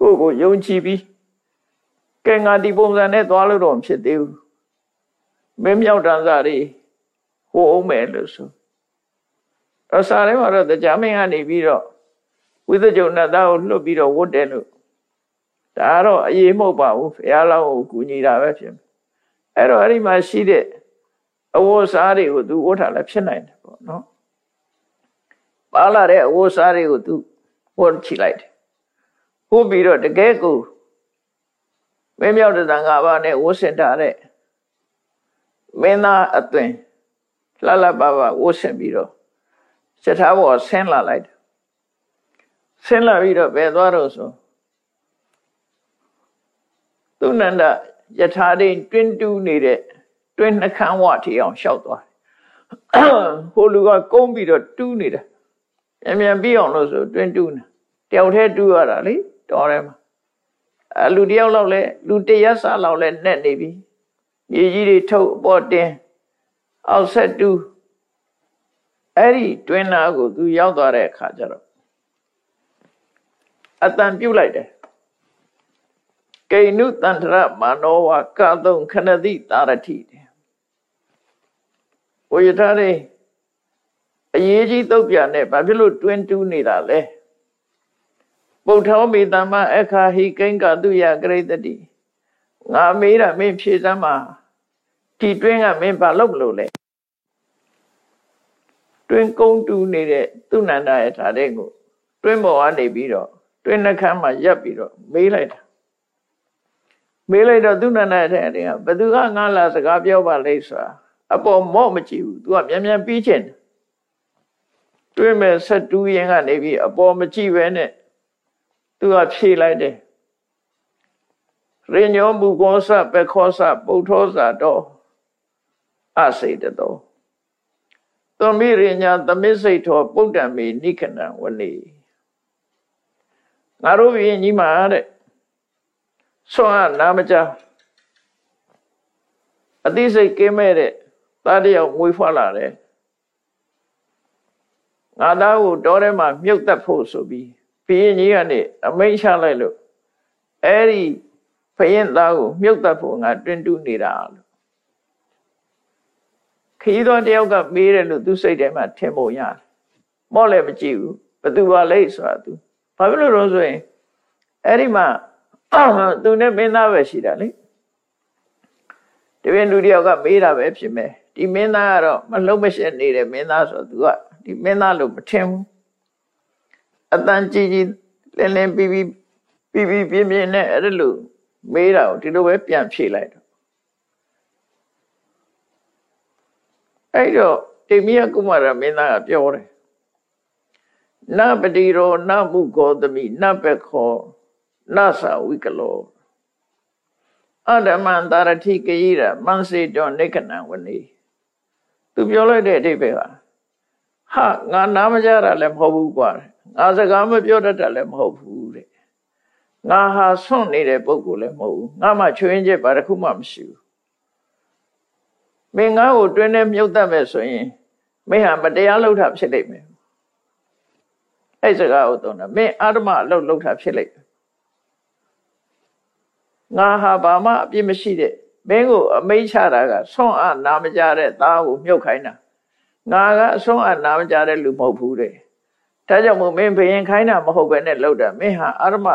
ကိုကိုယုံကြည်ပြီးကဲငါဒီပုံစံနဲ့သွားလို့တော့ဖြစ်သေးဘူးမင်းမြောက်တန်စာတွေဟိုအောင်မယ်လို့ဆိုတော့စာထဲမှာတော့တရားမင်းကနေပြီးတော့ဝိသကြုံနဲ့သားကိုလွတ်ပြီးတော့ဝတ်တယ်လို့ဒါကတော့အရေးမဟုတ်ပါဘူးဘုရားလောင်းကိုကူညီတာပဲဖြစ်မယ်အဲ့တော့အဲ့ဒီမှာရှိတဲ့ အဝတ်စားတွေကိုသူဝတ်ထားလည်းဖြစ်နိုင်တယ်ပေါ့နော်ပါလာတဲ့အဝတ်စားတွေကိုသူဝတ်ချလိုက်တယ်ဟုတ်ပြီးတော့တကယ်ကိုမင်းမြောက်တဲ့သံဃာပါနဲ့ဝတ်ဆင်ထားတဲ့မင်းသားအသွင်လှလှပပဝတ်ဆင်ပြီးတော့စထားဘောဆင်းလာလိုက်တယ်ဆင်းလာပြီးတော့ဘယ်သွားတော့ဆိုသူနန္ဒယထာတိတွင်းတူးနေတဲ့ တွင်းနှခမ်းဝထီအောင်လျှောက်သွားဟိုလူကကုန်းပြီးတော့တူးနေတာမြန်မြန်ပြီးအောင်လို့ဆိုတွင်းတူးနေတယောက်တည်းတူးရတာလေတော်တယ်မှာအလူတယောက်လောက်လဲလူတရက်စားလောက်လဲနဲ့နေပြီမြေကြီးတွေထုတ်အပေါ်တင်အောက်ဆက်တူးအဲ့ဒီတွင်းနာကိုသူရောက်သွားတဲ့အခါကျတော့အတန်ပြုတ်လိုက်တယ်ကိဏုတန္တရမနောဝကသုံခဏတိတာရတိတဲ့ ဝိယထားလေးအရေးကြီးတုတ်ပြနဲ့ဘာဖြစ်လို့တွင်းတူးနေတာလဲပုထ္ထောမေတ္တမအခါဟိကိင်္ကတုယဂရိတတိငါမေးတာမင်းဖြေစမ်းမှာဒီတွင်းကမင်းဘာလုပ်လို့လဲတွင်းကုန်းတူးနေတဲ့သူနန္ဒရဲ့ဓာတ်တဲ့ကိုတွင်းပေါ်ကနေပြီးတော့တွင်းနှခမ်းမှာရပ်ပြီးတော့မေးလိုက်တာမေးလိုက်တော့သူနန္ဒရဲ့တဲ့ကဘသူကငါလာစကားပြောပါလိမ့်ဆိုတာ အပေါ်မော့မကြည့်ဘူး तू ကမြန်မြန်ပြီးချင်တယ်တွင်းမဲ့ဆက်တူးရင်ကနေပြီးအပေါ်မကြည့်ပဲနဲ့ तू ကဖြေလိုက်တယ်ရိညောမူကောစပခောစပုထောစတော့အစိတတော်သွမိရိညာသမိစိတ်ထောပုဒ္ဓံမေနိခဏဝနေငါတို့ဘုရင်ကြီးမှာတဲ့ဆွမ်းအနာမကြအသိစိတ်ကင်းမဲ့တဲ့ သားတယောက်မွေးဖွားလာတယ်ငါသားကိုတောထဲမှာမြုပ်သက်ဖို့ဆိုပြီးဘုရင်ကြီးကနေအမိန့်ချလိုက်လို့အဲ့ဒီဘုရင်သားကိုမြုပ်သက်ဖို့ငါတွင်တူးနေတာလို့ခီးတော်တယောက်ကမေးတယ်လို့သူစိတ်ထဲမှာထင်ပုံရတယ်မော့လည်းမကြည့်ဘူးဘသူပါလဲဆိုတာသူဘာဖြစ်လို့တော့ဆိုရင်အဲ့ဒီမှာသူနဲ့မင်းသားပဲရှိတာလေတပည့်လူတယောက်ကမေးတာပဲဖြစ်မယ် ဒီမင်းသားကတော့မလုံးမရှက်နေတဲ့မင်းသားဆိုသူကဒီမင်းသားလို့မထင်ဘူးအတန်ကြီးကြီးလင်းလင်းပြီးပြီးပြီးပြီးပြင်းပြင်းနဲ့အဲ့လိုမေးတာကိုဒီလိုပဲပြန်ဖြေလိုက်တော့အဲ့တော့တိမိယကုမာရမင်းသားကပြောတယ်နပတိရောနမုဂောသမိနပခောနသဝိကလောအဓမ္မန္တရတိကယိရမန်စေတောနိကနံဝနေ သူပြောလိုက်တဲ့အဓိပ္ပာယ်ဟာဟာငါနားမကြတာလည်းမဟုတ်ဘူးကွာငါစကားမပြောတတ်တာလည်းမဟုတ်ဘူးတဲ့ငါဟာဆွန့်နေတဲ့ပုံကိုလည်းမဟုတ်ဘူးငါမှချွေးချက်ဘာတစ်ခုမှမရှိဘူးမင်းငါ့ကိုတွင်းနဲ့မြုပ်တတ်မယ်ဆိုရင်မင်းဟာမတရားလုပ်တာဖြစ်လိမ့်မယ်အဲ့စကားကိုသုံးတာမင်းအာဓမအလုပ်လုပ်တာဖြစ်လိမ့်မယ်ငါဟာဘာမှအပြစ်မရှိတဲ့ မင်းကိုအမိန့်ချတာကဆွန့်အနာမကြတဲ့သားကိုမြုပ်ခိုင်းတာငါကအဆွန့်အနာမကြတဲ့လူမဟုတ်ဘူးတဲ့ဒါကြောင့်မို့မင်းဘယင်ခိုင်းတာမဟုတ်ပဲနဲ့လှုပ်တာမင်းဟာအာရမ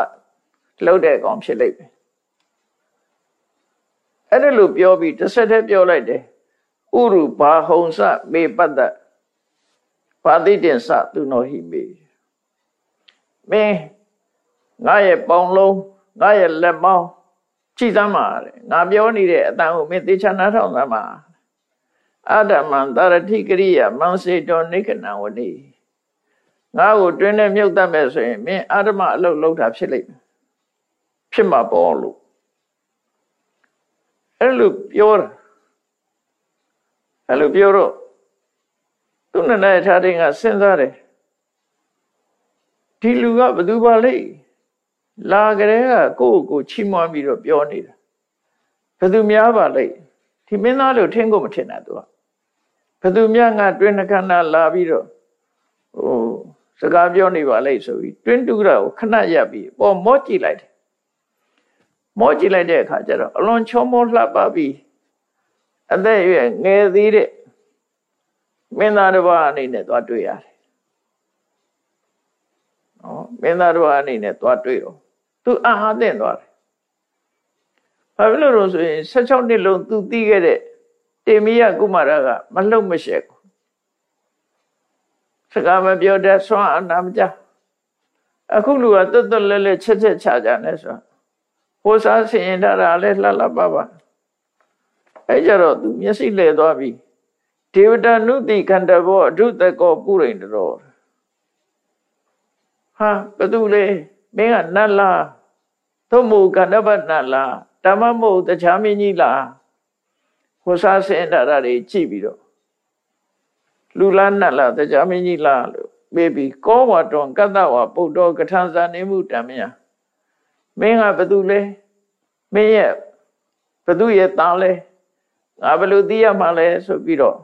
လှုပ်တဲ့ကောင်ဖြစ်လိမ့်မယ်အဲ့ဒါလို့ပြောပြီးတစ်ဆက်တည်းပြောလိုက်တယ်ဥရုဘာဟုံစမေပတ္တပါတိတင်စသူနောဟိမေမင်းငါရဲ့ပေါင်လုံးငါရဲ့လက်မောင်း ကြည်သမ်းပါတဲ့ငါပြောနေတဲ့အတန်ကိုမင်းသေချာနားထောင်သမ်းပါအတ္တမံတရတိကရိယာမံစေတောနိကနံဝတိငါ့ကိုတွင်းနဲ့မြုပ်တတ်မယ်ဆိုရင်မင်းအာဓမအလုပ်လုပ်တာဖြစ်လိမ့်မယ်ဖြစ်မှာပေါ့လို့အဲ့လိုပြောတာအဲ့လိုပြောတော့သူနဲ့နဲ့ထားတဲ့ကစဉ်းစားတယ်ဒီလူကဘယ်သူပါလိမ့် လာကြတဲ့ကကိုယ့်ကိုချီးမွမ်းပြီးတော့ပြောနေတာဘယ်သူများပါလိမ့်ဒီမင်းသားလို့ထင်ကိုမထင်တာသူကဘယ်သူများငါတွင်နှခဏလာပြီးတော့ဟိုစကားပြောနေပါလိမ့်ဆိုပြီးတွင်းတူတာကိုခဏရပ်ပြီးပေါ်မော့ကြည့်လိုက်တယ်မော့ကြည့်လိုက်တဲ့အခါကျတော့အလွန်ချောမောလှပပြီးအသက်အရွယ်ငယ်သေးတဲ့မင်းသားတစ်ပါးအနေနဲ့သွားတွေ့ရတယ်။နော်မင်းသားတစ်ပါးအနေနဲ့သွားတွေ့တော့ သူအာဟာသင့်သွားတယ်။ဘာဖြစ်လို့လဲဆိုရင်16နှစ်လုံးသူသိခဲ့တဲ့တေမီယကုမာရကမလှုပ်မရှက်ဘူး။စကားမပြောတတ်ဆွမ်းအနာမကြ။အခုလူကတွတ်တွတ်လဲလဲချက်ချက်ချကြနေဆိုဟိုစားဆင်ရင်တာလဲလှလှပပအဲကြတော့သူမျက်စိလဲသွားပြီဒေဝတာနုတိခန္ဓဘောအထုတကောပုရိန်တော်ဟာဘသူလဲ မင်းကနတ်လားသို့မဟုတ်ကန္ဓဘနတ်လားဓမ္မမဟုတ်တခြားမင်းကြီးလားဟိုစားဆင်တာတွေကြည့်ပြီးတော့လူလားနတ်လားတခြားမင်းကြီးလားလို့ပြေးပြီးကောဝတော်ကတ္တဝပုဒ္ဒောကထံဇာနေမှုတံမြမင်းကဘသူလဲမင်းရဲ့ဘသူရဲ့သားလဲငါဘယ်လိုသိရမှာလဲဆိုပြီးတော့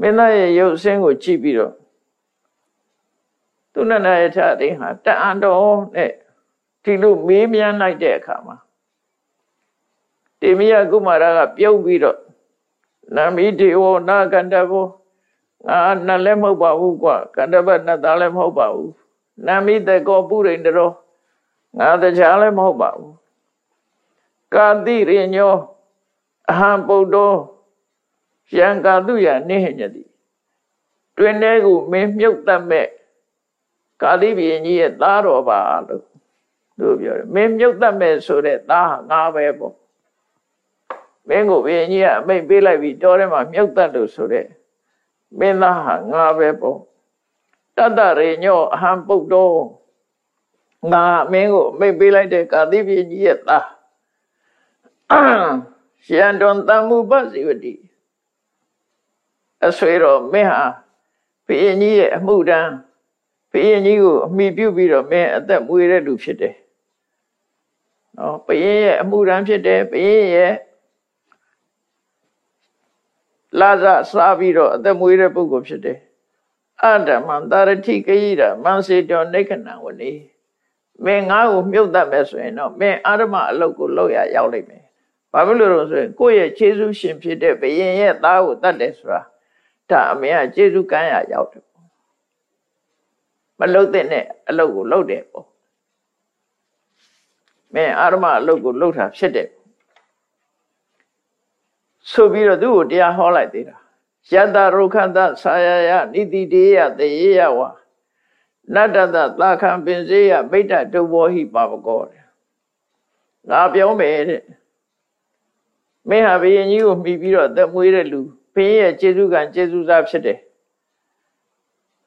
မင်းသားရဲ့ရုပ်ဆင်းကိုကြည့်ပြီးတော့ သူနန္ဒယထတိဟာတအံတော်နဲ့ဒီလိုမေးမြန်းလိုက်တဲ့အခါမှာတေမိယကုမာရကပြုံးပြီးတော့နမိတေဝနာကန္တဘောငါနတ်လည်းမဟုတ်ပါဘူးကွာကန္တဘနတ်သားလည်းမဟုတ်ပါဘူးနမိတကောပုရိန္ဒရောငါတခြားလည်းမဟုတ်ပါဘူးကာတိရိညောအဟံပုဒ္ဒောယံကာတုယနိဟညတိတွင်တဲ့ကိုမင်းမြုပ်တတ်မဲ့ ကာတိဘိယင်ကြီးရဲ့သားတော်ပါလို့တို့ပြောတယ်မင်းမြုပ်တတ်မဲ့ဆိုတဲ့သားဟာငါပဲပေါ့မင်းကိုဘိယင်ကြီးကအမိတ်ပေးလိုက်ပြီးတောထဲမှာမြုပ်တတ်လို့ဆိုတဲ့မင်းသားဟာငါပဲပေါ့တတ္တရေညောအဟံပုဒ္ဒောငါမင်းကိုမိတ်ပေးလိုက်တဲ့ကာတိဘိယင်ကြီးရဲ့သားရှယံတွန်တမ္မုပဇိဝတိအဆွေတော်မင်းဟာဘုရင်ကြီးရဲ့အမှုတန်း ဘုရင်ကြီးကိုအမိပြုပြီးတော့မင်းအသက်မွေးတဲ့လူဖြစ်တယ်နော်ဘုရင်ရဲ့အမှုတန်းဖြစ်တယ်ဘုရင်ရဲ့လာဇစားပြီးတော့အသက်မွေးတဲ့ပုဂ္ဂိုလ်ဖြစ်တယ်အတ္တမံတာရတိကိရမန်စေတောနေကနံဝနေမင်းငါ့ကိုမြုပ်တတ်မယ်ဆိုရင်တော့မင်းအာရမအလုတ်ကိုလောက်ရရောက်လိမ့်မယ်ဘာဖြစ်လို့လဲဆိုရင်ကိုယ့်ရဲ့ခြေဆုရှင်ဖြစ်တဲ့ဘုရင်ရဲ့သားကိုတတ်တယ်ဆိုတာဒါအမေကခြေဆုကမ်းရရောက်တယ်ပေါ့ မလုတ်တဲ့အလုပ်ကိုလုပ်တယ်ပေါ့မင်းအာရမအလုပ်ကိုလုပ်တာဖြစ်တယ်ဆိုပြီးတော့သူ့ကိုတရားဟောလိုက်သေးတာယတရုခတဆာယယနိတိတေယတေယဝါနတ္တတသာခံပင်စေယမိတ္တတုဘောဟိပါပကောတဲ့ငါပြောမယ်တဲ့မင်းဟာဘယင်ကြီးကိုမှီပြီးတော့သက်မွေးတဲ့လူဘုရင်ရဲ့ကျေစုကံကျေစုစားဖြစ်တယ်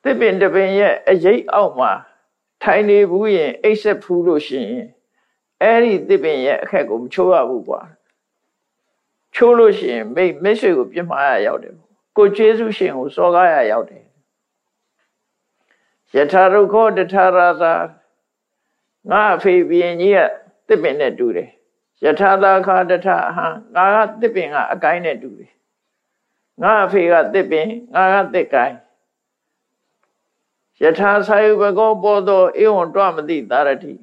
သစ်ပင်တပင်ရဲ့အရေးအောက်မှာထိုင်နေဘူးရင်အိတ်ဆက်ဖူးလို့ရှိရင်အဲ့ဒီသစ်ပင်ရဲ့အခက်ကိုမချိုးရဘူးကွာချိုးလို့ရှိရင်မိမိတ်ဆွေကိုပြစ်မှားရရောက်တယ်ကိုကျေစုရှင်ကိုစော်ကားရရောက်တယ်ယထာရုခောတထာရာသာငါအဖေဘီရင်ကြီးကသစ်ပင်နဲ့တူတယ်ယထာသာခာတထဟံငါကသစ်ပင်ကအကိုင်းနဲ့တူတယ်ငါအဖေကသစ်ပင်ငါကသစ်ကိုင်း ယထာစာယုဘကောပေါ်သောဧဝံတွမတိသာရတိ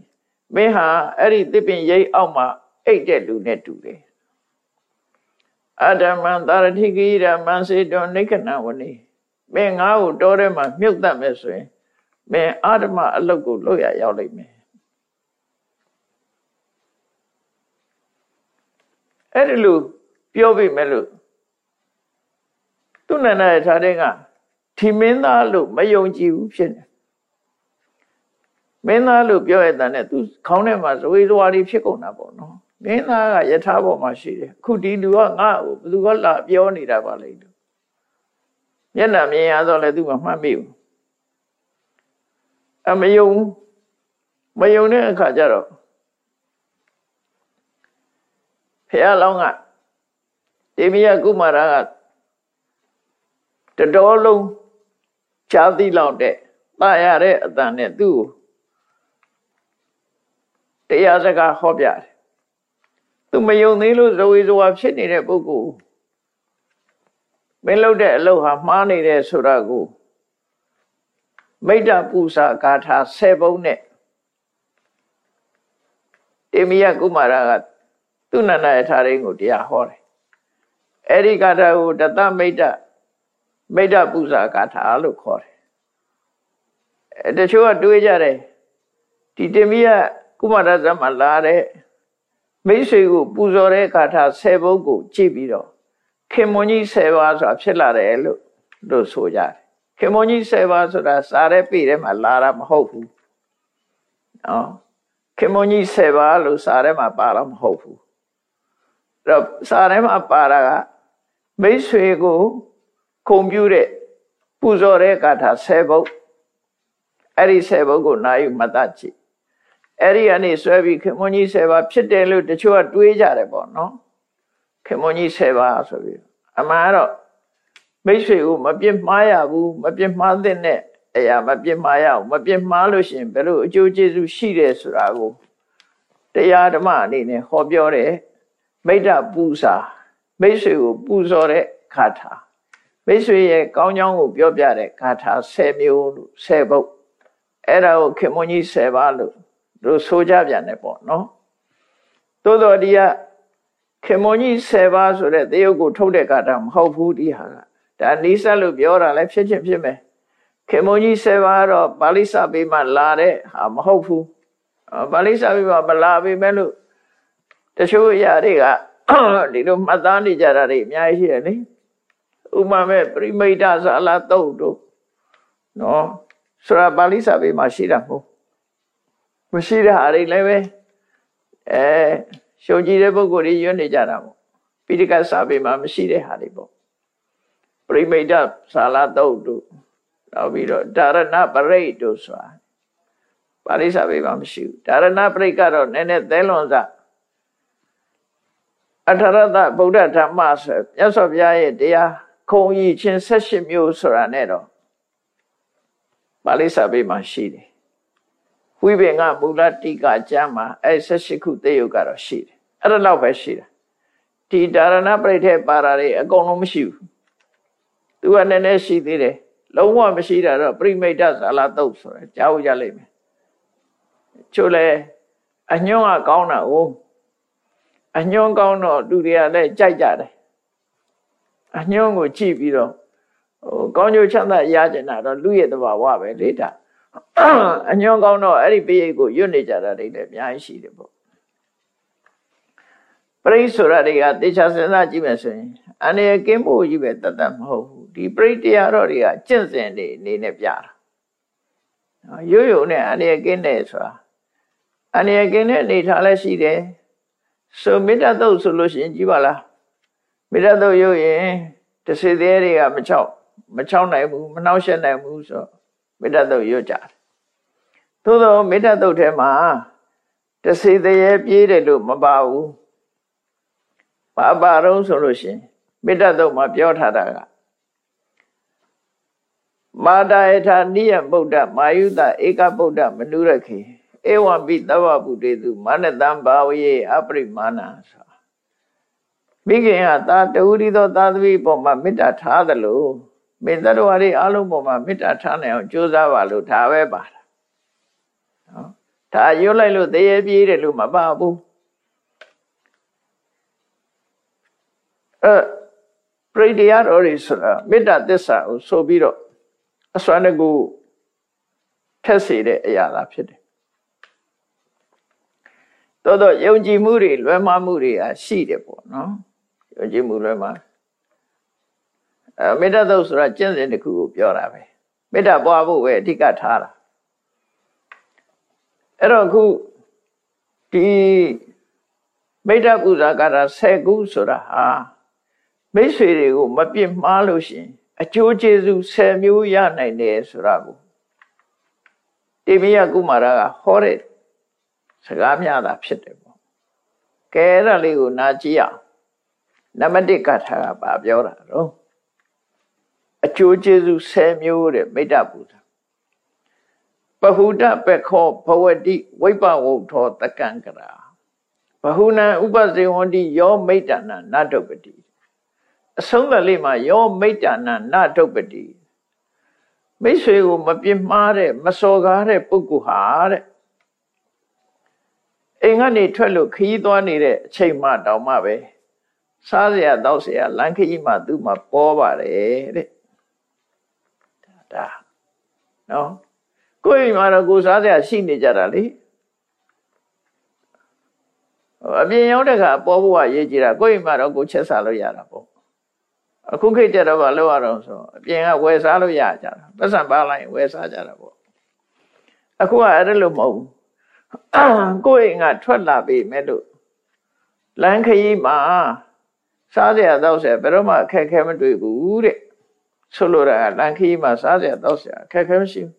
မင်းဟာအဲ့ဒီသစ်ပင်ရိပ်အောက်မှာအိတ်တဲ့လူနဲ့တူတယ်အတ္တမံသာရတိကိရမံစေတောနိခဏဝနေမင်းငါ့ကိုတောထဲမှာမြုပ်တတ်မယ်ဆိုရင်မင်းအာဓမအလုတ်ကိုလွတ်ရရောက်လိမ့်မယ်အဲ့ဒီလိုပြောပြီမဲ့လို့သူနန္ဒရဲ့ခြားတဲ့က ထီမင်းသားလို့မယုံကြည်ဘူးဖြစ်နေမင်းသားလို့ပြောရတဲ့နဲ့သူခေါင်းထဲမှာဇဝေဇဝါတွေဖြစ်ကုန်တာပေါ့နော်မင်းသားကယထာပေါ်မှာရှိတယ်အခုဒီလူကငါ့ကိုဘယ်သူကလာပြောနေတာပါလိမ့်လို့မျက်နှာမြင်ရတော့လည်းသူမမှတ်မိဘူးအမယုံမယုံတဲ့အခါကျတော့ဖះလောင်းကတေမယကုမာရကတတော်လုံး ချားသိလောက်တဲ့တာရတဲ့အတန်နဲ့သူ့ကိုတရားစကားဟောပြတယ်သူမယုံသေးလို့ဇဝေဇဝါဖြစ်နေတဲ့ပုဂ္ဂိုလ်မင်းလုပ်တဲ့အလုပ်ဟာမှားနေတယ်ဆိုတာကိုမိတ္တပူဇာဂါထာ10ပုံနဲ့တေမယကုမာရကသူနန္ဒယထာရင်းကိုတရားဟောတယ်အဲ့ဒီဂါထာကိုတသမိတ္တ မိတ္တပူဇာဂါထာလို့ခေါ်တယ်အဲတချို့ကတွေးကြတယ်ဒီတေမယကုမာရဇမလာတဲ့မိတ်ဆွေကိုပူဇော်တဲ့ဂါထာ10ပုံကိုကြည့်ပြီးတော့ခင်မွန်ကြီး10ပါးဆိုတာဖြစ်လာတယ်လို့လို့ဆိုကြတယ်ခင်မွန်ကြီး10ပါးဆိုတာစားတဲ့ပေထဲမှာလာတာမဟုတ်ဘူးနော်ခင်မွန်ကြီး10ပါးလို့စားထဲမှာပါတော့မဟုတ်ဘူးအဲ့တော့စားထဲမှာပါတာကမိတ်ဆွေကို ခုံပြူတဲ့ပူဇော်တဲ့ဂါထာ10ပုဒ်အဲ့ဒီ10ပုဒ်ကိုနာယူမတတ်ကြည့်အဲ့ဒီကနေဆွဲပြီးခင်မွန်ကြီး10ပါးဖြစ်တယ်လို့တချို့ကတွေးကြတယ်ပေါ့နော်ခင်မွန်ကြီး10ပါးဆိုပြီးအမှန်တော့မိတ်ဆွေကိုမပြစ်မှားရဘူးမပြစ်မှားတဲ့အရာမပြစ်မှားရအောင်မပြစ်မှားလို့ရှင်ဘယ်လိုအကျိုးကျေးဇူးရှိတယ်ဆိုတာကိုတရားဓမ္မအနေနဲ့ဟောပြောတယ်မိတ္တပူဇာမိတ်ဆွေကိုပူဇော်တဲ့ခါထာ မိတ်ဆွေရဲ့ကောင်းကြောင်းကိုပြောပြတဲ့ခါထာ10မျိုးလို့10ပုဒ်အဲ့ဒါကိုခင်မွန်ကြီး10ပါးလို့တို့ဆိုကြပြန်တယ်ပေါ့နော်သို့တော်ဒီကခင်မွန်ကြီး10ပါးဆိုတဲ့တရုပ်ကိုထုတ်တဲ့ကာတာမဟုတ်ဘူးဒီဟာကဒါနီးစပ်လို့ပြောတာလည်းဖြစ်ချင်းဖြစ်မယ်ခင်မွန်ကြီး7ပါးတော့ပါဠိစာပေမှာလာတဲ့ဟာမဟုတ်ဘူးပါဠိစာပေမှာမလာပေမဲ့လို့တချို့အရာတွေကဒီလိုမှတ်သားနေကြတာတွေအများကြီးရှိတယ်လေ ဥပမာမဲ့ပရိမိတ်ဇာလာတုတ်တို့နော်ဆိုတာပါဠိစာပေမှာရှိတာမဟုတ်မရှိတဲ့ဟာတွေလည်းပဲအဲရှုံကြည်တဲ့ပုဂ္ဂိုလ်တွေရွတ်နေကြတာပေါ့ပိဋကစာပေမှာမရှိတဲ့ဟာတွေပေါ့ပရိမိတ်ဇာလာတုတ်တို့နောက်ပြီးတော့ဒါရဏပရိတ်တို့ဆိုတာပါဠိစာပေမှာမရှိဘူးဒါရဏပရိတ်ကတော့နည်းနည်းသဲလွန်စားအထရတဗုဒ္ဓဓမ္မဆိုမြတ်စွာဘုရားရဲ့တရား ခုံကြီးချင်း78မျိုးဆိုတာနဲ့တော့ပါဠိစာပေမှာရှိတယ်ဝိပင်ကမူလတိကကျမ်းမှာအဲ78ခုသေယုတ်ကတော့ရှိတယ်အဲ့ဒါတော့ပဲရှိတာဒီဒါရဏပရိထေပါရာတွေအကုန်လုံးမရှိဘူးသူကနည်းနည်းရှိသေးတယ်လုံးဝမရှိတာတော့ပြိမိတ်တဇာလာတုတ်ဆိုရယ်ကြားဖို့ရလိမ့်မယ်ချို့လဲအညွန့်ကကောင်းတာ哦အညွန့်ကောင်းတော့လူတွေကလည်းကြိုက်ကြတယ် အညွန့်ကိုကြည့်ပြီးတော့ဟိုကောင်းကျိုးချမ်းသာရကြတာတော့လူရဲ့တဘာဝပဲလေတာအညွန့်ကောင်းတော့အဲ့ဒီပိရိတ်ကိုရွတ်နေကြတာတွေလည်းအများကြီးရှိတယ်ပေါ့ပရိစ္ဆိုရတွေကတေချာစဉ်းစားကြည့်မယ်ဆိုရင်အနေကင်းဖို့ကြီးပဲတတ်တတ်မဟုတ်ဘူးဒီပရိတရားတော်တွေကကျင့်စဉ်တွေအနေနဲ့ပြတာရိုးရိုးနဲ့အနေကင်းတယ်ဆိုတာအနေကင်းတဲ့အနေထားလည်းရှိတယ်ဆိုမေတ္တာတုတ်ဆိုလို့ရှိရင်ကြည့်ပါလား မေတ္တာတုတ်ရုပ်ရင်တစေသေးတွေကမချောက်မချောက်နိုင်ဘူးမနှောက်ယှက်နိုင်ဘူးဆိုမေတ္တာတုတ်ရုပ်ကြတယ်သို့သောမေတ္တာတုတ်ထဲမှာတစေသေးပြေးတယ်လို့မပါဘူးဘာပါတော့ဆိုလို့ရှိရင်မေတ္တာတုတ်မှာပြောထားတာကမာတာယထာနိယဗုဒ္ဓမာယုတဧကဗုဒ္ဓမနုရခေဧဝံပိသဗ္ဗဗုတေသူမာနတံဘာဝယေအပရိမာဏဆို မိခင်ကသာတဝိသောသာသမီပေါ်မှာမေတ္တာထားသလိုမေတ္တာတော်ရီအလုံးပေါ်မှာမေတ္တာထားနိုင်အောင်ကြိုးစားပါလို့ဒါပဲပါတာနော်ဒါရွတ်လိုက်လို့တရေပြေးတယ်လို့မပါဘူးအဲပရိတရားတော်တွေဆိုတာမေတ္တာသစ္စာကိုဆိုပြီးတော့အစွမ်းတကူထက်စေတဲ့အရာသာဖြစ်တယ်တော်တော့ယုံကြည်မှုတွေလွဲမှားမှုတွေကရှိတယ်ပေါ့နော် ယုံကြည်မှုလွဲမှာအဲမေတ္တာသုတ်ဆိုတာကျင့်စဉ်တစ်ခုကိုပြောတာပဲမေတ္တာပွားဖို့ပဲအဓိကထားတာအဲ့တော့ခုဒီမိတ္တပူဇာကတာ10ခုဆိုတာဟာမိတ်ဆွေတွေကိုမပြစ်မှားလို့ရှင်အကျိုးကျေးဇူး10မျိုးရနိုင်တယ်ဆိုတာကိုတိမိယကုမာရကဟောတဲ့စကားများတာဖြစ်တယ်ပေါ့ကဲအဲ့ဒါလေးကိုနာကြည့်အောင် နမတိကထာကပါပြောတာတော့အကျိုးကျေးဇူး10မျိုးတဲ့မိတ္တပူဇာပဟုတပခောဘဝတိဝိပဝုထောတကံကရာဘဟုနံဥပဇေဝန္တိယောမိတ္တနာနတုပတိအဆုံးသလေးမှာယောမိတ္တနာနတုပတိမိတ်ဆွေကိုမပြစ်မှားတဲ့မစော်ကားတဲ့ပုဂ္ဂိုလ်ဟာတဲ့အိမ်ကနေထွက်လို့ခရီးသွားနေတဲ့အချိန်မှတောင်မှပဲ စားစရာတောက်စရာလမ်းခရီးမှသူ့မှာပေါ်ပါတယ်တဲ့ဒါနော်ကိုယ်အိမ်မှာတော့ကိုစားစရာရှိနေကြတာလေအပြင်ရောက်တဲ့ခါပေါ်ဖို့ကရေးကြည့်တာကိုယ့်အိမ်မှာတော့ကိုချက်စားလို့ရတာပေါ့အခုခေတ်ကျတော့ဘာလို့ရတော့ဆိုအပြင်ကဝယ်စားလို့ရကြတာပတ်စံပါလိုက်ဝယ်စားကြတာပေါ့အခုကအဲ့လိုမဟုတ်ဘူးကိုယ့်အိမ်ကထွက်လာပြီမဲ့လို့လမ်းခရီးမှာ စားစရာတော့ဆရာဘယ်တော့မှအခက်ခဲမတွေ့ဘူးတဲ့ဆိုလိုတာလမ်းခရီးမှာစားစရာတော့ဆရာအခက်ခဲမရှိဘူး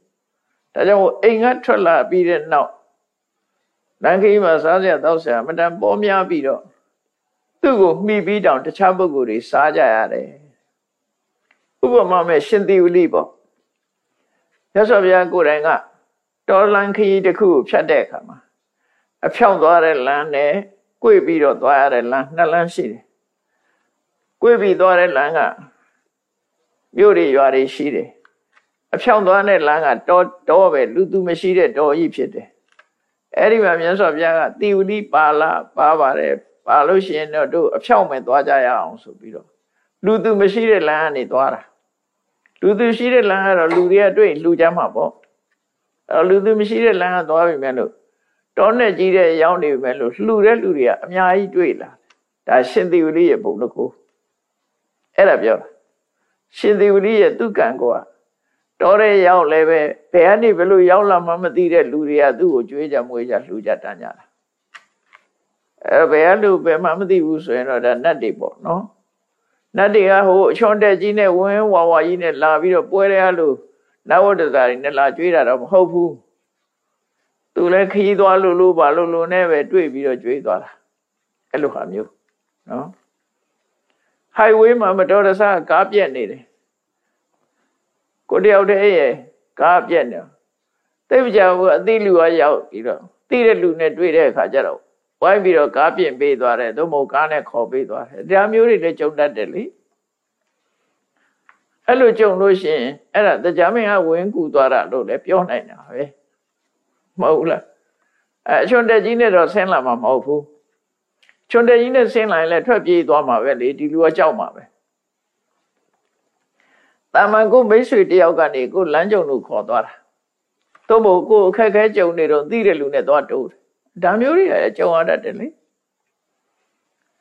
ဒါကြောင့်အိမ်ကထွက်လာပြီးတဲ့နောက်လမ်းခရီးမှာစားစရာတော့ဆရာမတန်ပေါ်များပြီးတော့သူ့ကိုမှီပြီးတောင်တခြားပုဂ္ဂိုလ်တွေစားကြရတယ်ဥပမာမဲ့ရှင်သီဝလိပေါ့ရသော်ဗျာကိုယ်တိုင်ကတော်လန်ခရီးတစ်ခုကိုဖြတ်တဲ့အခါမှာအဖြောင့်သွားတဲ့လမ်းနဲ့꿰ပြီးတော့သွားရတဲ့လမ်းနှစ်လမ်းရှိတယ် 꿰ပြီးသွားတဲ့လမ်းကမြို့တွေရွာတွေရှိတယ်အဖြောင့်သွားတဲ့လမ်းကတောတောပဲလူသူမရှိတဲ့တောကြီးဖြစ်တယ်အဲ့ဒီမှာမြတ်စွာဘုရားကတိဝတိပါလာပါပါတယ်ပါလို့ရှိရင်တော့တို့အဖြောင့်မဲ့သွားကြရအောင်ဆိုပြီးတော့လူသူမရှိတဲ့လမ်းကနေသွားတာလူသူရှိတဲ့လမ်းကတော့လူတွေကတွေ့လူကြမှာပေါ့အဲလူသူမရှိတဲ့လမ်းကသွားပြီမဲ့လို့တောနဲ့ကြီးတဲ့ရောက်နေပြီမဲ့လို့လှူတဲ့လူတွေကအများကြီးတွေ့လာဒါရှင်သေဝလိရဲ့ပုံတစ်ခု အဲ့ဒါပြောတာရှင်သေဝလိရဲ့သူကံကောတော်တဲ့ရောက်လည်းပဲဘယ်ကနေဘယ်လိုရောက်လာမှမသိတဲ့လူတွေကသူ့ကိုကြွေးကြမွေးကြလှူကြတန်းကြတာအဲဘယ်ကလူဘယ်မှမသိဘူးဆိုရင်တော့ဒါနတ်တွေပေါ့နော်နတ်တွေကဟိုအချွန်တက်ကြီးနဲ့ဝင်းဝါဝါကြီးနဲ့လာပြီးတော့ပွဲတဲ့အလို့နဝတ္တဇာတွေနဲ့လာကြွေးတာတော့မဟုတ်ဘူးသူလည်းခရီးသွားလို့လို့ပါလို့လို့နဲ့ပဲတွေ့ပြီးတော့ကြွေးသွားတာအဲ့လိုဟာမျိုးနော် highway မှာမတော်တဆကားပြက်နေတယ်ကိုတယောက်တည်းရဲ့ကားပြက်နေသိပကြဘူးအသိလူကရောက်ပြီးတော့သိတဲ့လူနဲ့တွေ့တဲ့အခါကျတော့ဝိုင်းပြီးတော့ကားပြင်ပေးသွားတယ်သို့မဟုတ်ကားနဲ့ခေါ်ပေးသွားတယ်ဒါမျိုးတွေလည်းကြုံတတ်တယ်လေအဲ့လိုကြုံလို့ရှိရင်အဲ့ဒါတရားမင်းကဝင်ကူသွားတာလို့လည်းပြောနိုင်တာပဲမဟုတ်လားအဲအချွန်တက်ကြီးနဲ့တော့ဆင်းလာမှာမဟုတ်ဘူး ချွန်တက်ကြီးနဲ့ဆင်းလာရင်လည်းထွက်ပြေးသွားမှာပဲလေဒီလူကကြောက်မှာပဲတာမန်ကိုမိတ်ဆွေတယောက်ကနေကိုလမ်းကြုံလို့ခေါ်သွားတာသို့မဟုတ်ကိုအခက်ခဲကြုံနေတော့သိတဲ့လူနဲ့သွားတိုးတယ်ဒါမျိုးတွေကြုံရတတ်တယ်လေ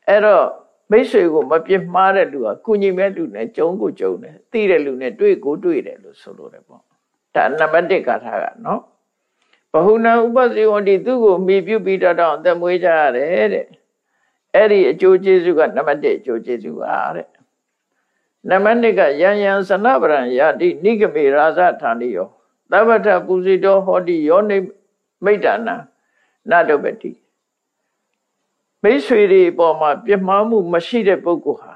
အဲ့တော့မိတ်ဆွေကိုမပြစ်မှားတဲ့လူကကုညီမဲ့လူနဲ့ကြုံကိုကြုံတယ်သိတဲ့လူနဲ့တွေ့ကိုတွေ့တယ်လို့ဆိုလိုတယ်ပေါ့ဒါနံပါတ်1ကထားကနော်ဘဟုနံဥပဇေဝတိသူ့ကိုမိပြုပြီးတော့အသက်မွေးကြရတယ်တဲ့ အဲ့ဒီအကျိုးကျေးဇူးကနံပါတ်1အကျိုးကျေးဇူးပါတဲ့နံပါတ်2ကယံယံသနပရံယတိနိဂမေရာဇဌာနိယောသဗ္ဗထပူဇိတောဟောတိယောနိမိတ်တနာနတုပတိမိတ်ဆွေတွေအပေါ်မှာပြမှားမှုမရှိတဲ့ပုဂ္ဂိုလ်ဟာ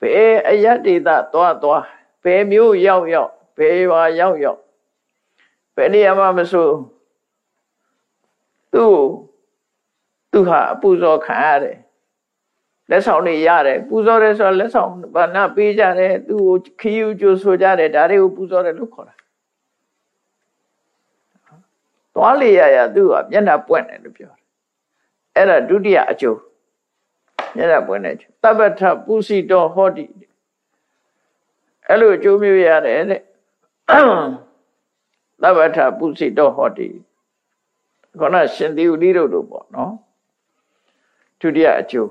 ဘယ်အယတ္တေသသွားသွားဘယ်မျိုးရောက်ရောက်ဘယ်ရွာရောက်ရောက်ဘယ်နေရာမှာမဆိုသူ့သူဟာအပူဇော်ခံရတယ် လက်ဆောင်တွေရတယ်ပူဇော်တယ်ဆိုတော့လက်ဆောင်ဘာနာပေးကြတယ်သူ့ကိုခီးယူကြိုဆိုကြတယ်ဒါတွေကိုပူဇော်တယ်လို့ခေါ်တာသွားလေရရသူ့ကမျက်နှာပွင့်တယ်လို့ပြောတယ်အဲ့ဒါဒုတိယအကျိုးမျက်နှာပွင့်တဲ့အကျိုးတပ္ပထပုစီတောဟောတိအဲ့လိုအကျိုးမျိုးရတယ်တဲ့တပ္ပထပုစီတောဟောတိခေါင်းရှင်သေဥလိတို့တို့ပေါ့နော်ဒုတိယအကျိုး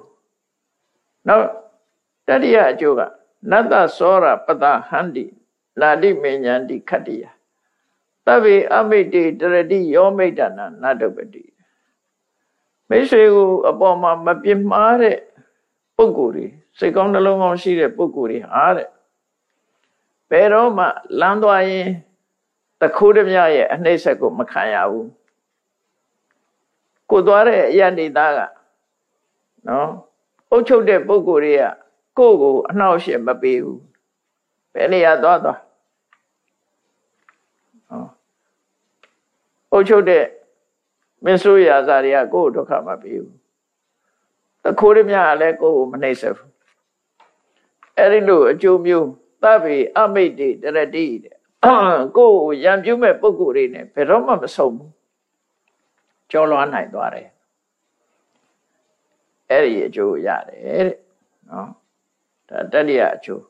နောက်တတိယအကျိုးကနတ္တသောရပတဟန္တိနာတိမေညာတိခတ္တိယတဗ္ဗေအမိတေတရတိယောမိတ်တနာနတ္တပတိမိတ်ဆွေကိုအပေါ်မှာမပြစ်မှားတဲ့ပုဂ္ဂိုလ်တွေစိတ်ကောင်းနှလုံးကောင်းရှိတဲ့ပုဂ္ဂိုလ်တွေဟာတဲ့ဘယ်တော့မှလမ်းသွားရင်တခိုးဓမြရဲ့အနှိမ့်ဆက်ကိုမခံရဘူးကိုသွားတဲ့အရနေသားကနော် အုပ်ချုပ်တဲ့ပုဂ္ဂိုလ်တွေကကိုယ့်ကိုအနှောက်အယှက်မပေးဘူးဘယ်နေရာသွားသွားဟောအုပ်ချုပ်တဲ့မင်းဆိုးရာဇာတွေကကိုယ့်ကိုဒုက္ခမပေးဘူးတခိုးရမြလည်းကိုယ့်ကိုမနှိမ့်ဆက်ဘူးအဲ့ဒီလိုအကျိုးမျိုးသဗ္ဗေအမိတ်တေတရတိတဲ့ကိုယ့်ကိုရံပြုမဲ့ပုဂ္ဂိုလ်တွေနဲ့ဘယ်တော့မှမဆုံးဘူးကြောလွားနိုင်သွားတယ် အဲ့ဒီအကျိုးရတယ်တဲ့နော်ဒါတတိယအကျိုး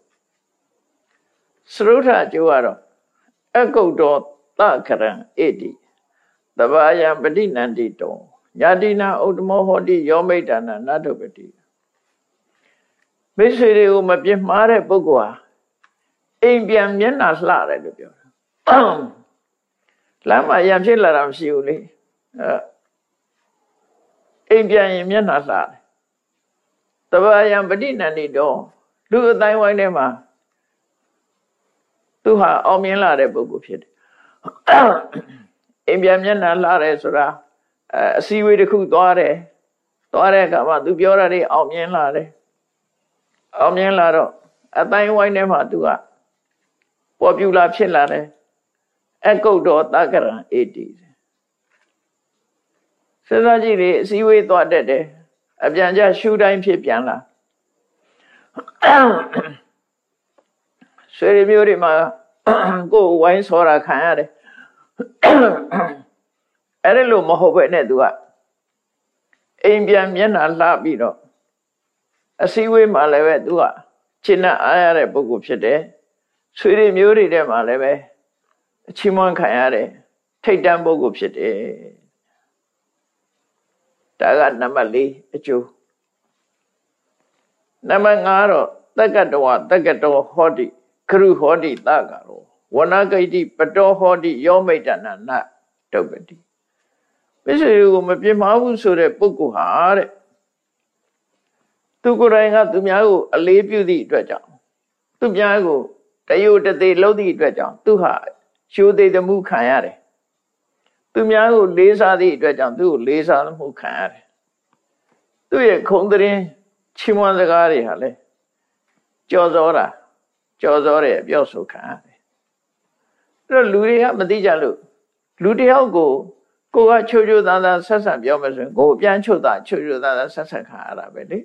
စရုထအကျိုးကတော့အကုတ်တော်သကရံဣတိတဘာယံပဋိနန္တိတောညာတိနာဥတ္တမောဟောတိယောမိတ်တနာနတ္တပတိမိတ်ဆွေတွေကိုမပြစ်မှားတဲ့ပုဂ္ဂိုလ်ဟာအိမ်ပြန်မျက်နှာလှတယ်လို့ပြောတာလမ်းမှာရံဖြစ်လာတာမရှိဘူးလေအဲအိမ်ပြန်ရင်မျက်နှာလှတယ် တဘာယံပဋိနန္တိတောလူအတိုင်းဝိုင်းထဲမှာသူဟာအောင်မြင်လာတဲ့ပုဂ္ဂိုလ်ဖြစ်တယ်အိမ်ပြန်မျက်နှာလှတယ်ဆိုတာအစည်းအဝေးတစ်ခုသွားတယ်သွားတဲ့အခါမှာသူပြောတာတွေအောင်မြင်လာတယ်အောင်မြင်လာတော့အတိုင်းဝိုင်းထဲမှာသူကပေါ်ပြူလာဖြစ်လာတယ်အကုတ်တော်တက္ကရံအေတီစဉ်းစားကြည့်လေအစည်းအဝေးသွားတတ်တယ် အပြန်ကြရှူတိုင်းဖြစ်ပြန်လာဆွေမျိုးတွေမှာကိုယ်ဝိုင်းဆောတာခံရတယ်အဲ့ဒါလို့မဟုတ်ပဲနဲ့သူကအိမ်ပြန်မျက်နှာလှပြီးတော့အစည်းအဝေးမှာလည်းပဲသူကရှင်းနဲ့အားရတဲ့ပုဂ္ဂိုလ်ဖြစ်တယ်ဆွေတွေမျိုးတွေထဲမှာလည်းပဲအချီးမွမ်းခံရတဲ့ထိတ်တန့်ပုဂ္ဂိုလ်ဖြစ်တယ် ဒါကနံပါတ်၄အကျိုးနံပါတ်5တော့တက္ကတဝတက္ကတောဟောတိခရုဟောတိတကရောဝနဂိတိပတောဟောတိယောမိတ်တနာနတုပ္ပတိပိစိကိုမပြင်းမဘူးဆိုတဲ့ပုဂ္ဂိုလ်ဟာတဲ့သူကိုယ်တိုင်ကသူများကိုအလေးပြုသည့်အတွက်ကြောင့်သူများကိုတယုတသေးလှုပ်သည့်အတွက်ကြောင့်သူဟာရှိုးသေးသမှုခံရတယ် သူများကိုလေးစားသည့်အတွက်ကြောင့်သူ့ကိုလေးစားမှုခံရတယ်သူ့ရဲ့ခုံတရင်ချီးမွမ်းစကားတွေဟာလေကြော်စောတာကြော်စောတဲ့အပြောဆိုခံရတယ်အဲ့တော့လူတွေကမသိကြလို့လူတယောက်ကိုကိုကချိုချိုသားသားဆက်ဆက်ပြောမယ်ဆိုရင်ကိုပြန်ချုပ်တာချိုချိုသားသားဆက်ဆက်ခံရတာပဲလေ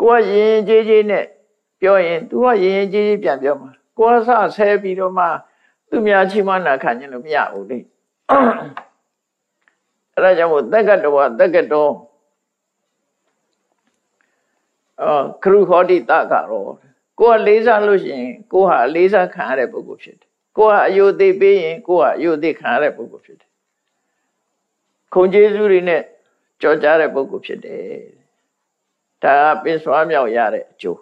ကိုကရင်ရင်ကြေးကြေးနဲ့ပြောရင် तू ကရင်ရင်ကြေးကြေးပြန်ပြောမှာကိုကစဆဲပြီးတော့မှသူများချီးမွမ်းတာခံရင်လို့မရဘူးလေ အဲ့ဒါကြောင့်မို့တက္ကတော်တက္ကတော်အော်ခရုဟောတိတကတော့ကိုကလေးစားလို့ရှိရင်ကိုဟာလေးစားခံရတဲ့ပုဂ္ဂိုလ်ဖြစ်တယ်ကိုကအယုသိပေးရင်ကိုကအယုသိခံရတဲ့ပုဂ္ဂိုလ်ဖြစ်တယ်ခုံကျေးဇူးတွေနဲ့ကြော်ကြားတဲ့ပုဂ္ဂိုလ်ဖြစ်တယ်ဒါကပင်စွာမြောက်ရတဲ့အကျိုး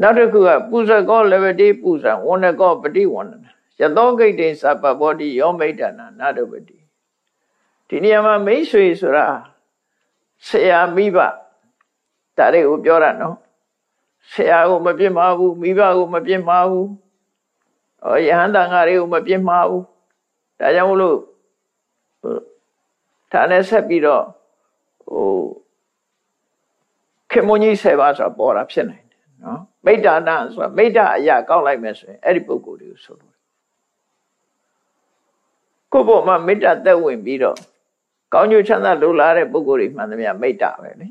နောက်တစ်ခုကပူဇကောလဘတိပူဇံဝဏကောပတိဝဏ ယသောဂိတ်တိသဗ္ဗဘောတိယောမိတ်တနာနာတပတိဒီနေရာမှာမိတ်ဆွေဆိုတာဆရာမိဘဒါတွေကိုပြောတာနော်ဆရာကိုမပြစ်မှားဘူးမိဘကိုမပြစ်မှားဘူးဟောယဟန်တန်ဃာတွေကိုမပြစ်မှားဘူးဒါကြောင့်မလို့ဒါနဲ့ဆက်ပြီးတော့ဟိုခေမုန်ကြီး7ပါးဆိုတာပေါ်တာဖြစ်နိုင်တယ်နော်မိတ္တာနာဆိုတာမိတ္တာအရာကောက်လိုက်မယ်ဆိုရင်အဲ့ဒီပုဂ္ဂိုလ်တွေကိုဆိုလို့ ကိုယ့်ဘောမှာမေတ္တာသက်ဝင်ပြီးတော့ကောင်းကျိုးချမ်းသာလိုလားတဲ့ပုဂ္ဂိုလ်တွေမှန်သမျှမေတ္တာပဲလေ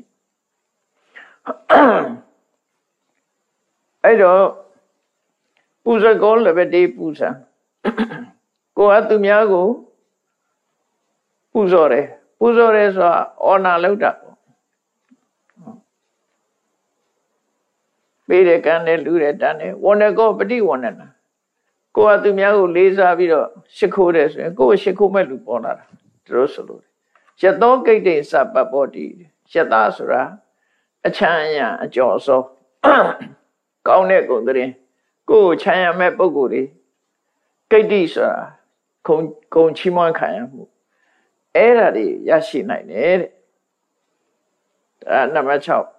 အဲ့တော့ပူဇကောလည်းပဲတေးပူဇံကိုကသူများကိုပူဇော်တယ်ပူဇော်တယ်ဆိုတာအော်နာလောက်တာပေါ့ပေးတယ်ကမ်းတယ်လူတယ်တန်းတယ်ဝဏကောပฏิဝဏနာ ကိုကသူများကိုလေးစားပြီးတော့ရှ िख ိုးတယ်ဆိုရင်ကိုယ်ရှ िख ိုးမဲ့လူပေါ်လာတာတို့ဆိုလို့ရသောကိတ္တိစပပ္ပောတိရသဆိုတာအချမ်းအယံအကျော်စောကောင်းတဲ့ဂုဏ်သတင်းကိုယ်ချမ်းရမဲ့ပုဂ္ဂိုလ်တွေကိတ္တိဆိုတာခုံခုံချီးမွမ်းခံရမှုအဲ့ဒါတွေရရှိနိုင်တယ်တဲ့ဒါနံပါတ်6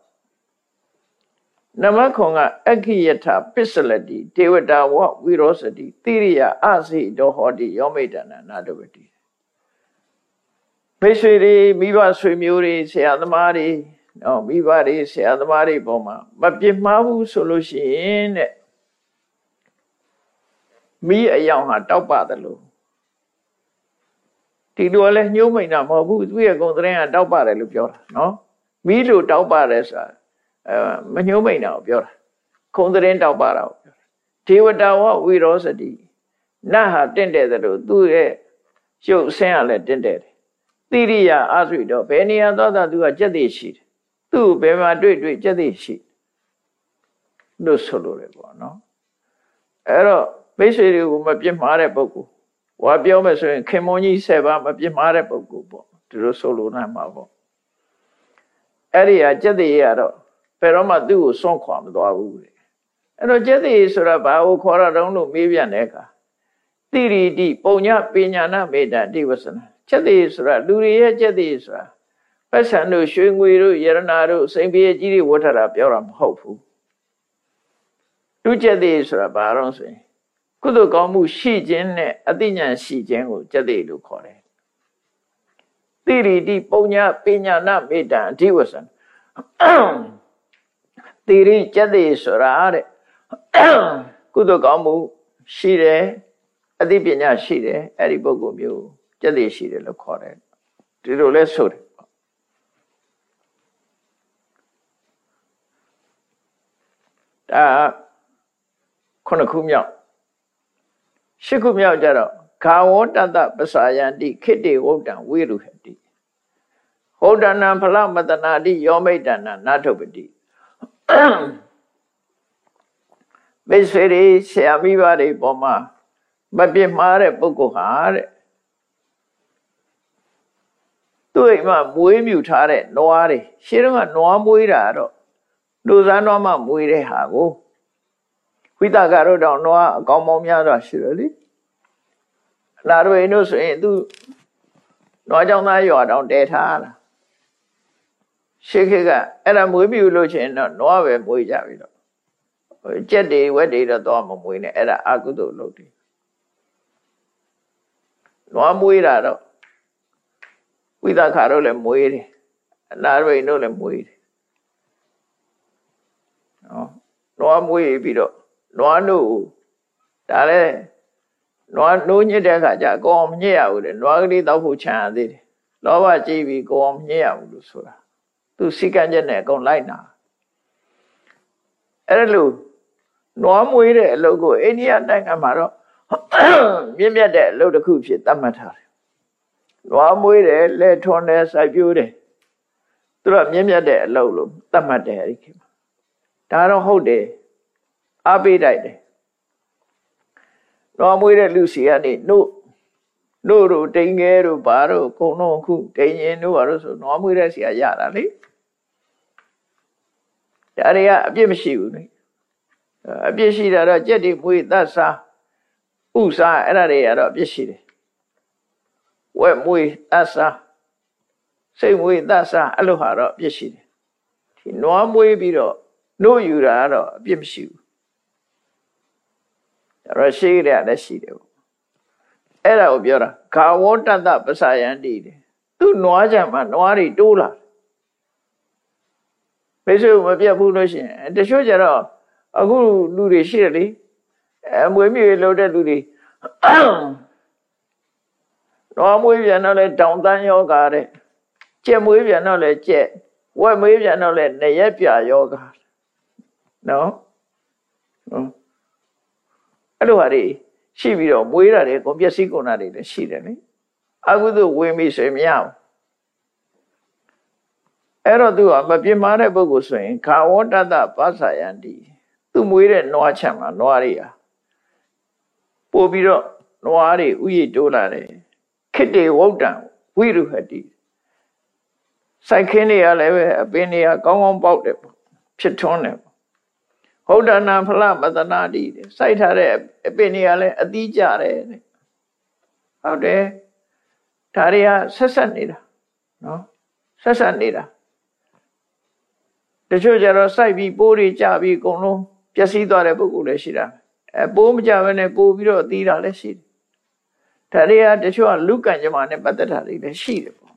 နံပါတ်9ကအခိယထပစ္စလတိဒေဝတာဝဝိရောစတိတိရိယအစိတောဟောတိယောမိတနာနာတဝတိမိတ်ဆွေတွေမိဘဆွေမျိုးတွေဆရာသမားတွေနော်မိဘတွေဆရာသမားတွေပေါ်မှာမပြစ်မှားဘူးဆိုလို့ရှိရင်တဲ့မိအယောင်ဟာတောက်ပါတယ်လို့ဒီလိုလည်းညှိုးမိန်တာမဟုတ်ဘူးသူရဲ့ဂုံသတင်းကတောက်ပါတယ်လို့ပြောတာနော်မိလို့တောက်ပါတယ်ဆိုတာ အဲမညှိုးမိန်တာကိုပြောတာခုံသတင်းတောက်ပါတာကိုပြောတာဒေဝတာဝဝိရောစတိနတ်ဟာတင့်တယ်တယ်လို့သူ့ရဲ့ရုပ်ဆင်းကလည်းတင့်တယ်တယ်တိရိယာအဆွေတော့ဘယ်နေရာသွားတာသူကကြက်သေးရှိတယ်သူ့ဘယ်မှာတွေ့တွေ့ကြက်သေးရှိလို့ဆိုလိုတယ်ပေါ့နော်အဲ့တော့မိတ်ဆွေတွေကိုမပြစ်မှားတဲ့ပုဂ္ဂိုလ်ဝါပြောမယ်ဆိုရင်ခင်မုန်းကြီး7ပါးမပြစ်မှားတဲ့ပုဂ္ဂိုလ်ပေါ့ဒီလိုဆိုလိုနိုင်မှာပေါ့အဲ့ဒီဟာကြက်သေးရတော့ ဘယ်တော့မှသူ့ကိုစွန့်ခွာမသွားဘူးတဲ့အဲ့တော့ကျက်တိဆိုတာဘာကိုခေါ်ရတော့လို့မေးပြန်တဲ့အခါတိရိတိပုံညပညာနာမေတ္တာတိဝဆနာကျက်တိဆိုတာလူတွေရဲ့ကျက်တိဆိုတာပတ်စံတို့ရွှေငွေတို့ယရနာတို့စိန်ပြေကြီးတွေဝတ်ထတာပြောတာမဟုတ်ဘူးလူကျက်တိဆိုတာဘာတော့ဆိုရင်ကုသိုလ်ကောင်းမှုရှိခြင်းနဲ့အသိဉာဏ်ရှိခြင်းကိုကျက်တိလို့ခေါ်တယ်တိရိတိပုံညပညာနာမေတ္တာအဓိဝဆနာ တိရိကျက်တိဆိုတာတဲ့ကုသိုလ်ကောင်းမှုရှိတယ်အသိပညာရှိတယ်အဲ့ဒီပုဂ္ဂိုလ်မျိုးကျက်တိရှိတယ်လို့ခေါ်တယ်ဒီလိုလဲဆိုတယ်ဒါခုနှစ်ခုမြောက်ရှစ်ခုမြောက်ကြတော့ခာဝတတပစာယန္တိခိတေဝုဒ္ဒံဝိရုဟတိဟောဒနာဖလမတနာတိယောမိတ်တနာနာထုပတိ မိတ်ဆွေတွေဆရာမိဘတွေပေါ်မှာမပြစ်မှားတဲ့ပုဂ္ဂိုလ်ဟာတဲ့သူ့အိမ်မှာမွေးမြူထားတဲ့နွားတွေရှင်းတော့ကနွားမွေးတာတော့လူစားနွားမှမွေးတဲ့ဟာကိုဝိတကတော့တော့နွားအကောင်ပေါင်းများစွာရှိတယ်လေလာတို့အိမ်တို့ဆိုရင်သူနွားကြောင့်သားရွာတောင်တဲထားတာ ရှေးခေတ်ကအဲ့ဒါမွေးမြူလို့ချင်းတော့နွားပဲမွေးကြပြီတော့ကြက်တွေဝက်တွေတော့တော့မမွေးနဲ့အဲ့ဒါအကုသိုလ်လုပ်တယ်နွားမွေးတာတော့ဝိသခါတော့လည်းမွေးတယ်အနာရိန်တို့လည်းမွေးတယ်နော်နွားမွေးပြီးတော့နွားတို့ဒါလည်းနွားနိုးညစ်တဲ့အခါကျကိုအောင်မညစ်ရဘူးလေနွားကလေးတောက်ဖို့ခြံရသေးတယ်လောဘကြည့်ပြီးကိုအောင်မညစ်ရဘူးလို့ဆိုတာ သူစိကံချက်နဲ့အကုန်လိုက်နာအဲ့လိုနွားမွေးတဲ့အလုပ်ကိုအိန္ဒိယနိုင်ငံမှာတော့မြင့်မြတ်တဲ့အလုပ်တစ်ခုဖြစ်သတ်မှတ်ထားတယ်။နွားမွေးတယ်လက်ထွန်းတယ်စိုက်ပျိုးတယ်သူကမြင့်မြတ်တဲ့အလုပ်လို့သတ်မှတ်တယ်အဲ့ဒီခေတ်မှာဒါတော့ဟုတ်တယ်အားပေးတိုက်တယ်နွားမွေးတဲ့လူစီကနေနှုတ်နှုတ်တို့တိန်ငယ်တို့ဘာတို့ကုံတော့ခုတိန်ရင်တို့ဘာလို့ဆိုနွားမွေးတဲ့စီကရတာလေ ဒါတွေကအပြစ်မရှိဘူးလေအပြစ်ရှိတာတော့ကြက်တွေမွေးသတ်စားဥစားအဲ့ဒါတွေကတော့အပြစ်ရှိတယ်ဝက်မွေးသတ်စားစိတ်မွေးသတ်စားအဲ့လိုဟာတော့အပြစ်ရှိတယ်ဒီနွားမွေးပြီးတော့နှုတ်ယူတာကတော့အပြစ်မရှိဘူးအဲ့တော့ရှိရတဲ့လည်းရှိတယ်ပေါ့အဲ့ဒါကိုပြောတာခါဝတတပစာယန္တိတယ်သူ့နွားကြမှာနွားတွေတိုးလာမိတ် ဆွေမပြတ်ဘူးလို့ရှိရင်တချို့ကျတော့အခုလူတွေရှိတယ်လေအမွေမြေလို့တဲ့လူတွေတော့မွေးပြန်တော့လဲတောင်တန်းယောဂါတဲ့ကြက်မွေးပြန်တော့လဲကြက်ဝက်မွေးပြန်တော့လဲနေရက်ပြယောဂါနော်အဲ့လိုဟာတွေရှိပြီးတော့မွေးတာတွေကိုပျက်စီးကုန်တာတွေလည်းရှိတယ်လေအကုသို့ဝင်ပြီဆိုရင်မရဘူး အဲ့တော့သူကမပြင်းမာတဲ့ပုဂ္ဂိုလ်ဆိုရင်ခါဝတ္တတပါဆာယန္တိသူမွေးတဲ့နွားချံမှာနွားတွေဟာပို့ပြီးတော့နွားတွေဥယျတိုးလာတယ်ခိတေဝုဒ္ဒံဝိရုဟတိစိုက်ခင်းတွေကလည်းပဲအပင်တွေကကောင်းကောင်းပေါက်တယ်ဖြစ်ထွန်းတယ်ဟဟုတ်ဒနာဖလမတနာတိစိုက်ထားတဲ့အပင်တွေကလည်းအသီးကြတယ်တဲ့ဟုတ်တယ်ဒါတွေကဆက်ဆက်နေတာနော်ဆက်ဆက်နေတာ တချို့ကျတော့စိုက်ပြီးပိုးတွေကြပြီးအကုန်လုံးပျက်စီးသွားတဲ့ပုဂ္ဂိုလ်လည်းရှိတာအဲပိုးမကြဘဲနဲ့ပိုးပြီးတော့သီးတာလည်းရှိတယ်ဒါတွေကတချို့ကလူကံကြမ္မာနဲ့ပတ်သက်တာတွေလည်းရှိတယ်ပေါ့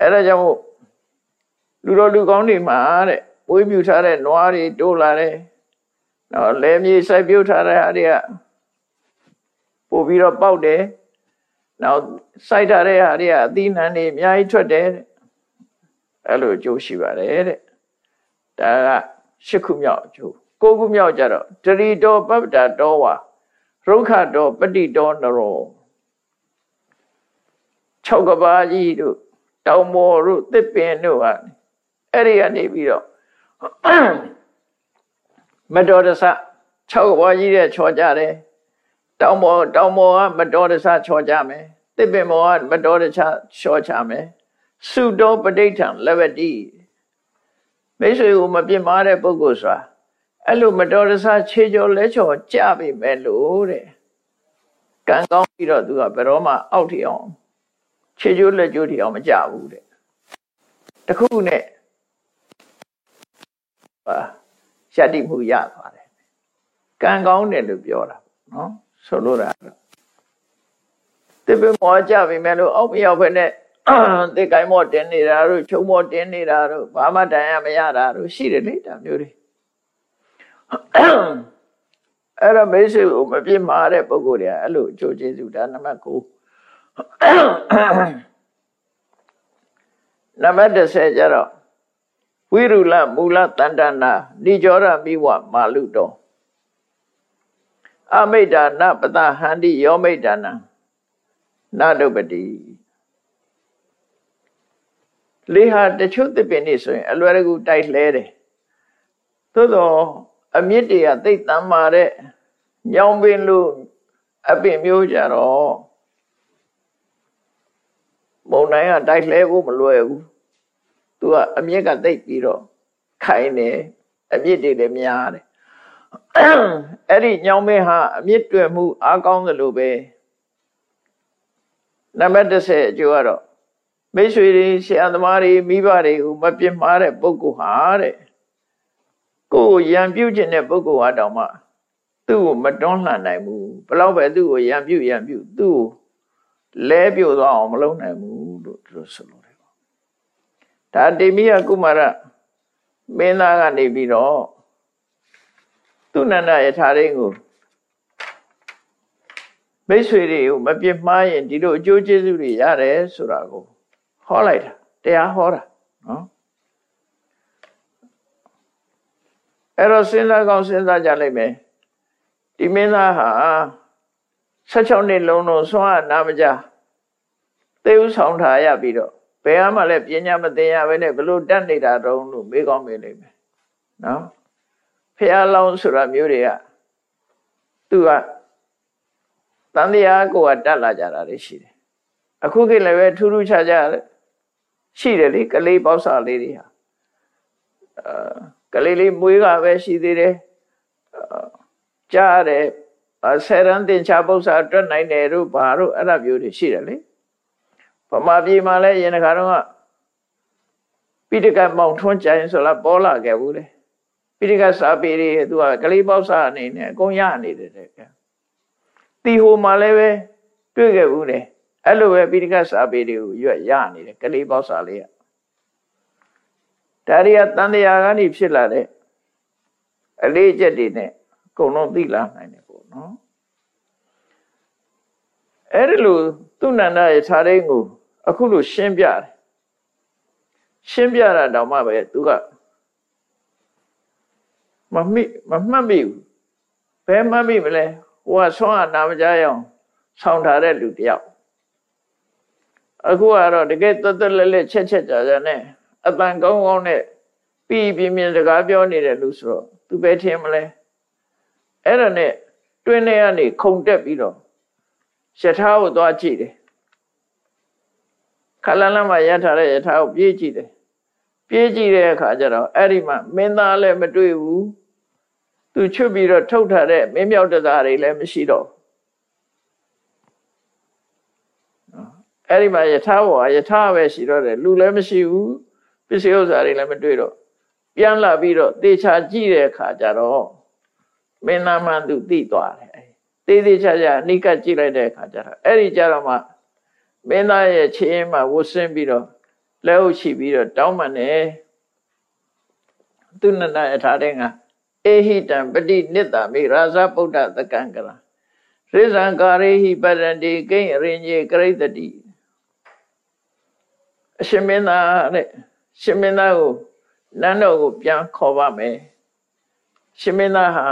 အဲဒါကြောင့်လူတော်လူကောင်းတွေမှာတဲ့မွေးမြူထားတဲ့နွားတွေတိုးလာတယ်နော်လဲမြေစိုက်ပြုတ်ထားတဲ့အားတွေကပို့ပြီးတော့ပေါက်တယ်နောက်စိုက်ထားတဲ့အားတွေကအသီးနှံတွေအများကြီးထွက်တယ်တဲ့ အဲ့လိုအကျိုးရှိပါတယ်တဲ့ဒါကရှစ်ခုမြောက်အကျိုးကိုးခုမြောက်ကြတော့တရီတော်ပပ္ပတာတော်ဝါရုခတော်ပတိတော်နရော၆ကဘာကြီးတို့တောင်မော်တို့သစ်ပင်တို့ဟာအဲ့ဒီကနေပြီးတော့မတော်တဆ6ဘွားကြီးတဲ့ချော်ကြတယ်တောင်မော်တောင်မော်ကမတော်တဆချော်ကြမယ်တစ်ပင်မော်ကမတော်တဆချော်ချမယ် စုတော်ပဋိဋ္ဌံလဝတိမိတ်ဆွေကိုမပြစ်မှားတဲ့ပုဂ္ဂိုလ်ဆိုတာအဲ့လိုမတော်တဆခြေကျော်လဲချော်ကြပြီမဲ့လို့တဲ့ကံကောင်းပြီးတော့သူကဘယ်တော့မှအောက်ထီအောင်ခြေကျိုးလက်ကျိုးထီအောင်မကြဘူးတဲ့တခုနဲ့ဟာယတ္တိမှုရသွားတယ်ကံကောင်းတယ်လို့ပြောတာနော်ဆိုလိုတာတိပမောကြပြီမဲ့လို့အောက်မရောက်ဖက်နဲ့ တိကိုင်းမောတင်းနေတာတို့ချုံမောတင်းနေတာတို့ဘာမှတန်ရမရတာတို့ရှိတယ်လေဒါမျိုးတွေအဲ့တော့မိတ်ဆွေကိုမပြစ်မှားတဲ့ပုံကိုယ်တွေကအဲ့လိုအကျိုးကျေးဇူးဒါနံပါတ်9နံပါတ်10ကျတော့ဝိရုလမူလတန္တနာနိကြောရမိဝမာလုတောအမိတ်ဒါနပတဟန္တိယောမိတ်ဒါနနာတုပတိ လေးဟာတချို့သစ်ပင်နေဆိုရင်အလွယ်တကူတိုက်လဲတယ်သို့တော့အမြင့်တွေကသိတမ်းမာတဲ့ညောင်ပင်လို့အပင်မျိုးကြတော့မုံတိုင်းကတိုက်လဲဖို့မလွယ်ဘူးသူကအမြင့်ကသိပ်ပြီးတော့ခိုင်နေအမြင့်တွေလည်းများတယ်အဲ့ဒီညောင်မင်းဟာအမြင့်တွယ်မှုအားကောင်းသလိုပဲနံပါတ်30အကျိုးကတော့ မိတ်ဆွေတွေဆရာသမားတွေမိဘတွေကိုမပြစ်မှားတဲ့ပုဂ္ဂိုလ်ဟာတဲ့ကိုယ်ကိုရံပြုတ်ခြင်းတဲ့ပုဂ္ဂိုလ်ဟာတောင်မှသူ့ကိုမတွန်းလှန်နိုင်ဘူးဘလောက်ပဲသူ့ကိုရံပြုတ်ရံပြုတ်သူ့ကိုလဲပြုတ်သွားအောင်မလုပ်နိုင်ဘူးလို့သူတို့ဆိုလို့တယ်ပေါ့ဒါတေမိယကုမာရမင်းသားကနေပြီးတော့သူနန္ဒယထာရင်းကိုမိတ်ဆွေတွေကိုမပြစ်မှားရင်ဒီလိုအကျိုးကျေးဇူးတွေရတယ်ဆိုတာကို ဟောလိုက်တာတရားဟောတာနော်အဲ့တော့စဉ်းစားကောင်းစဉ်းစားကြလိုက်မယ်ဒီမင်းသားဟာ16နှစ်လုံးလုံးဆွမ်းအနာမကြသေဥဆောင်ထားရပြီးတော့ဘယ်မှလည်းပညာမသင်ရဘဲနဲ့ဘလို့တတ်နေတာတုံးလို့မေးကောင်းမေးလိမ့်မယ်နော်ဖះလောင်းဆိုတာမျိုးတွေကသူကတန်တရားကိုကတတ်လာကြတာတွေရှိတယ်အခုခေတ်လည်းပဲထူးထူးခြားခြား ရှိတယ်လေကလေးပေါက်စာလေးတွေဟာအာကလေးလေးမွေးကပဲရှိသေးတယ်ကြားတယ်ဆယ်ရန်တင်ချပု္ပ္ပာအတွက်နိုင်တယ်တို့ဘာတို့အဲ့ဒါမျိုးတွေရှိတယ်လေဗမာပြည်မှာလည်းယင်ခါတော့ပိဋကမောင်ထွန်းကြိုင်ဆိုလာပေါ်လာခဲ့ဘူးလေပိဋကစာပေတွေသူကကလေးပေါက်စာအနေနဲ့အကုန်ရနေတယ်တဲ့တီဟိုမှာလည်းပဲတွေ့ခဲ့ဘူးလေ အဲ့လိုပဲပိဋကစာပေတွေကိုရွက်ရနေတယ်ကလေးပေါက်စာလေးကဒါရီကတန်တရားကနေဖြစ်လာတဲ့အလေးချက်တွေနဲ့အကုန်လုံးသိလာနိုင်တယ်ပေါ့နော်အဲ့ဒီလိုသူနန္ဒရဲ့ခြားတဲ့ကိုအခုလိုရှင်းပြတယ်ရှင်းပြတာတောင်မှပဲသူကမမိမမှတ်မိဘူးဘယ်မှတ်မိမလဲဟိုကဆွမ်းအနာမကြရအောင်ဆောင်းထားတဲ့လူတယောက် အခုကတော့တကယ်တော်တော်လဲလဲချက်ချက်ကြကြနဲ့အတန်ကောင်းကောင်းနဲ့ပြီးပြင်းပြင်းစကားပြောနေတဲ့လူဆိုတော့သူပဲထင်မလဲအဲ့ဒါနဲ့တွင်းထဲကနေခုန်တက်ပြီးတော့ယထာကိုသွားကြည့်တယ်ခလန်းလမ်းမှာရထားတဲ့ယထာကိုပြေးကြည့်တယ်ပြေးကြည့်တဲ့အခါကျတော့အဲ့ဒီမှာမင်းသားလည်းမတွေ့ဘူးသူချွတ်ပြီးတော့ထုတ်ထားတဲ့မင်းမြောက်တစားတွေလည်းမရှိတော့ အဲ့ဒီမှာယထာဘောယထာပဲရှိတော့တယ်လူလည်းမရှိဘူးပစ္စည်းဥစ္စာတွေလည်းမတွေ့တော့ပြန်လာပြီးတော့သေချာကြည့်တဲ့အခါကျတော့မင်းသားမှသူသိသွားတယ်သေးသေးချာချာအနိကကြည့်လိုက်တဲ့အခါကျတော့အဲ့ဒီကြတော့မှမင်းသားရဲ့ခြေရင်းမှာဝတ်ဆင်းပြီးတော့လက်အုပ်ရှိပြီးတော့တောင်းပန်တယ်သူနန္ဒယထာတဲ့ကအေဟိတံပတိနိတ္တမိရာဇဗုဒ္ဓသကံကရရိဇံကာရေဟိပရန္တိကိဉ္အရင်ကြီးကရိတတိ အရှင်မင်းသားတဲ့ရှင်မင်းသားကိုနန်းတော်ကိုပြန်ခေါ်ပါမယ်ရှင်မင်းသားဟာ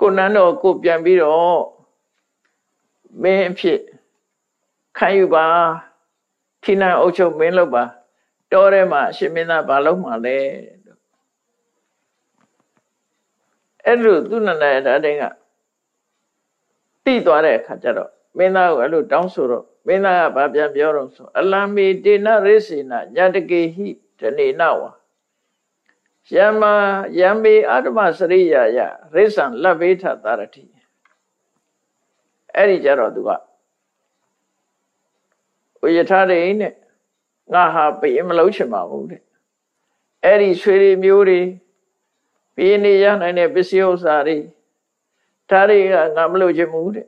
ကိုနန်းတော်ကိုပြန်ပြီးတော့မင်းအဖြစ်ခံယူပါထိနန်းအုပ်ချုပ်မင်းလုပ်ပါတောထဲမှာအရှင်မင်းသားဘာလုပ်မှလဲအဲ့လိုသူနန္ဒရဓာတ်ကတိသွားတဲ့အခါကျတော့မင်းသားကိုအဲ့လိုတောင်းဆိုတော့ မင်းသားကဘာပြန်ပြောတော့ဆိုအလံမီတေနရိစေနညတကေဟိတနေနဝါယမယံမေအတ္တမစရိယာယရိစ္ဆံလဗ္ဗေထတာရတိအဲ့ဒီကြတော့သူကဥယထာရိနဲ့ငါဟာပြေမလုံးချင်ပါဘူးတဲ့အဲ့ဒီဆွေတွေမျိုးတွေပြေနေရနိုင်တဲ့ပစ္စည်းဥစ္စာတွေဒါတွေကငါမလို့ချင်ဘူးတဲ့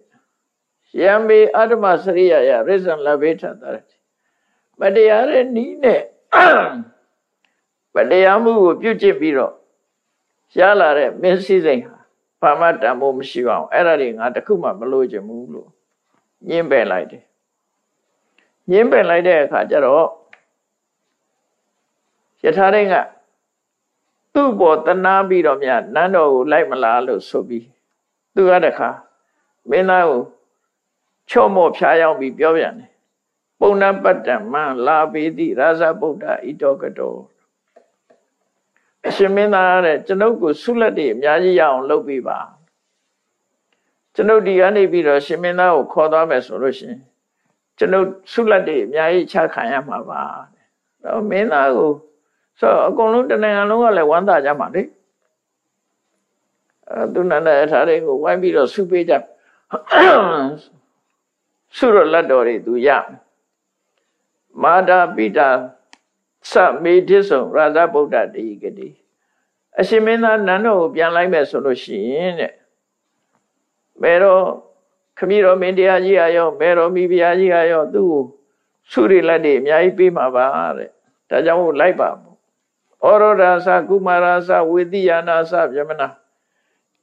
ယံမေအတ္တမစရိယာယရိစ္ဆံလဗ္ဗေထတာရတိမတရားတဲ့နီးနဲ့မတရားမှုကိုပြုကျင့်ပြီးတော့ရလာတဲ့မင်းစည်းစိမ်ဟာဘာမှတန်ဖို့မရှိအောင်အဲ့ဒါတွေငါတခုမှမလို့ချင်ဘူးလို့ညှင်းပယ်လိုက်တယ်ညှင်းပယ်လိုက်တဲ့အခါကျတော့ယထာတဲ့ကသူ့ဘောတနာပြီးတော့မြနန်းတော်ကိုလိုက်မလားလို့ဆိုပြီးသူကတခါမင်းသားကို ချော့မော့ဖြားရောက်ပြီးပြောပြန်တယ်ပုံနာပတ္တမလာပေတိရာဇဗုဒ္ဓဣတောကတောအရှင်မင်းသားတဲ့ကျွန်ုပ်ကိုဆုလက်တွေအများကြီးရအောင်လုပ်ပေးပါကျွန်ုပ်ဒီကနေပြီးတော့ရှင်မင်းသားကိုခေါ်သွားမယ်ဆိုလို့ရှိရင်ကျွန်ုပ်ဆုလက်တွေအများကြီးချခံရမှာပါတော့မင်းသားကိုဆိုအကုန်လုံးတနင်္ဂနွေလုံးကလည်းဝမ်းသာကြမှာလေအဲသူနန္ဒအထာတွေကိုဝိုင်းပြီးတော့ဆုပေးကြ ဆုရလက်တော်တွေသူရမာတာပိတာသမေတိဆုံရာဇဗုဒ္ဓတေကတိအရှင်မင်းသားနန်းတော်ကိုပြန်လိုက်မယ်ဆိုလို့ရှိရင်တဲ့မဲတော်ခမည်းတော်မင်းတရားကြီးအရောမဲတော်မိဖုရားကြီးအရောသူ့ကိုဆုရိလက်တွေအများကြီးပေးမှာပါတဲ့ဒါကြောင့်မို့လိုက်ပါဘူးဩရောဒာသကုမာရာသဝေတိယာနာသဗျမနာ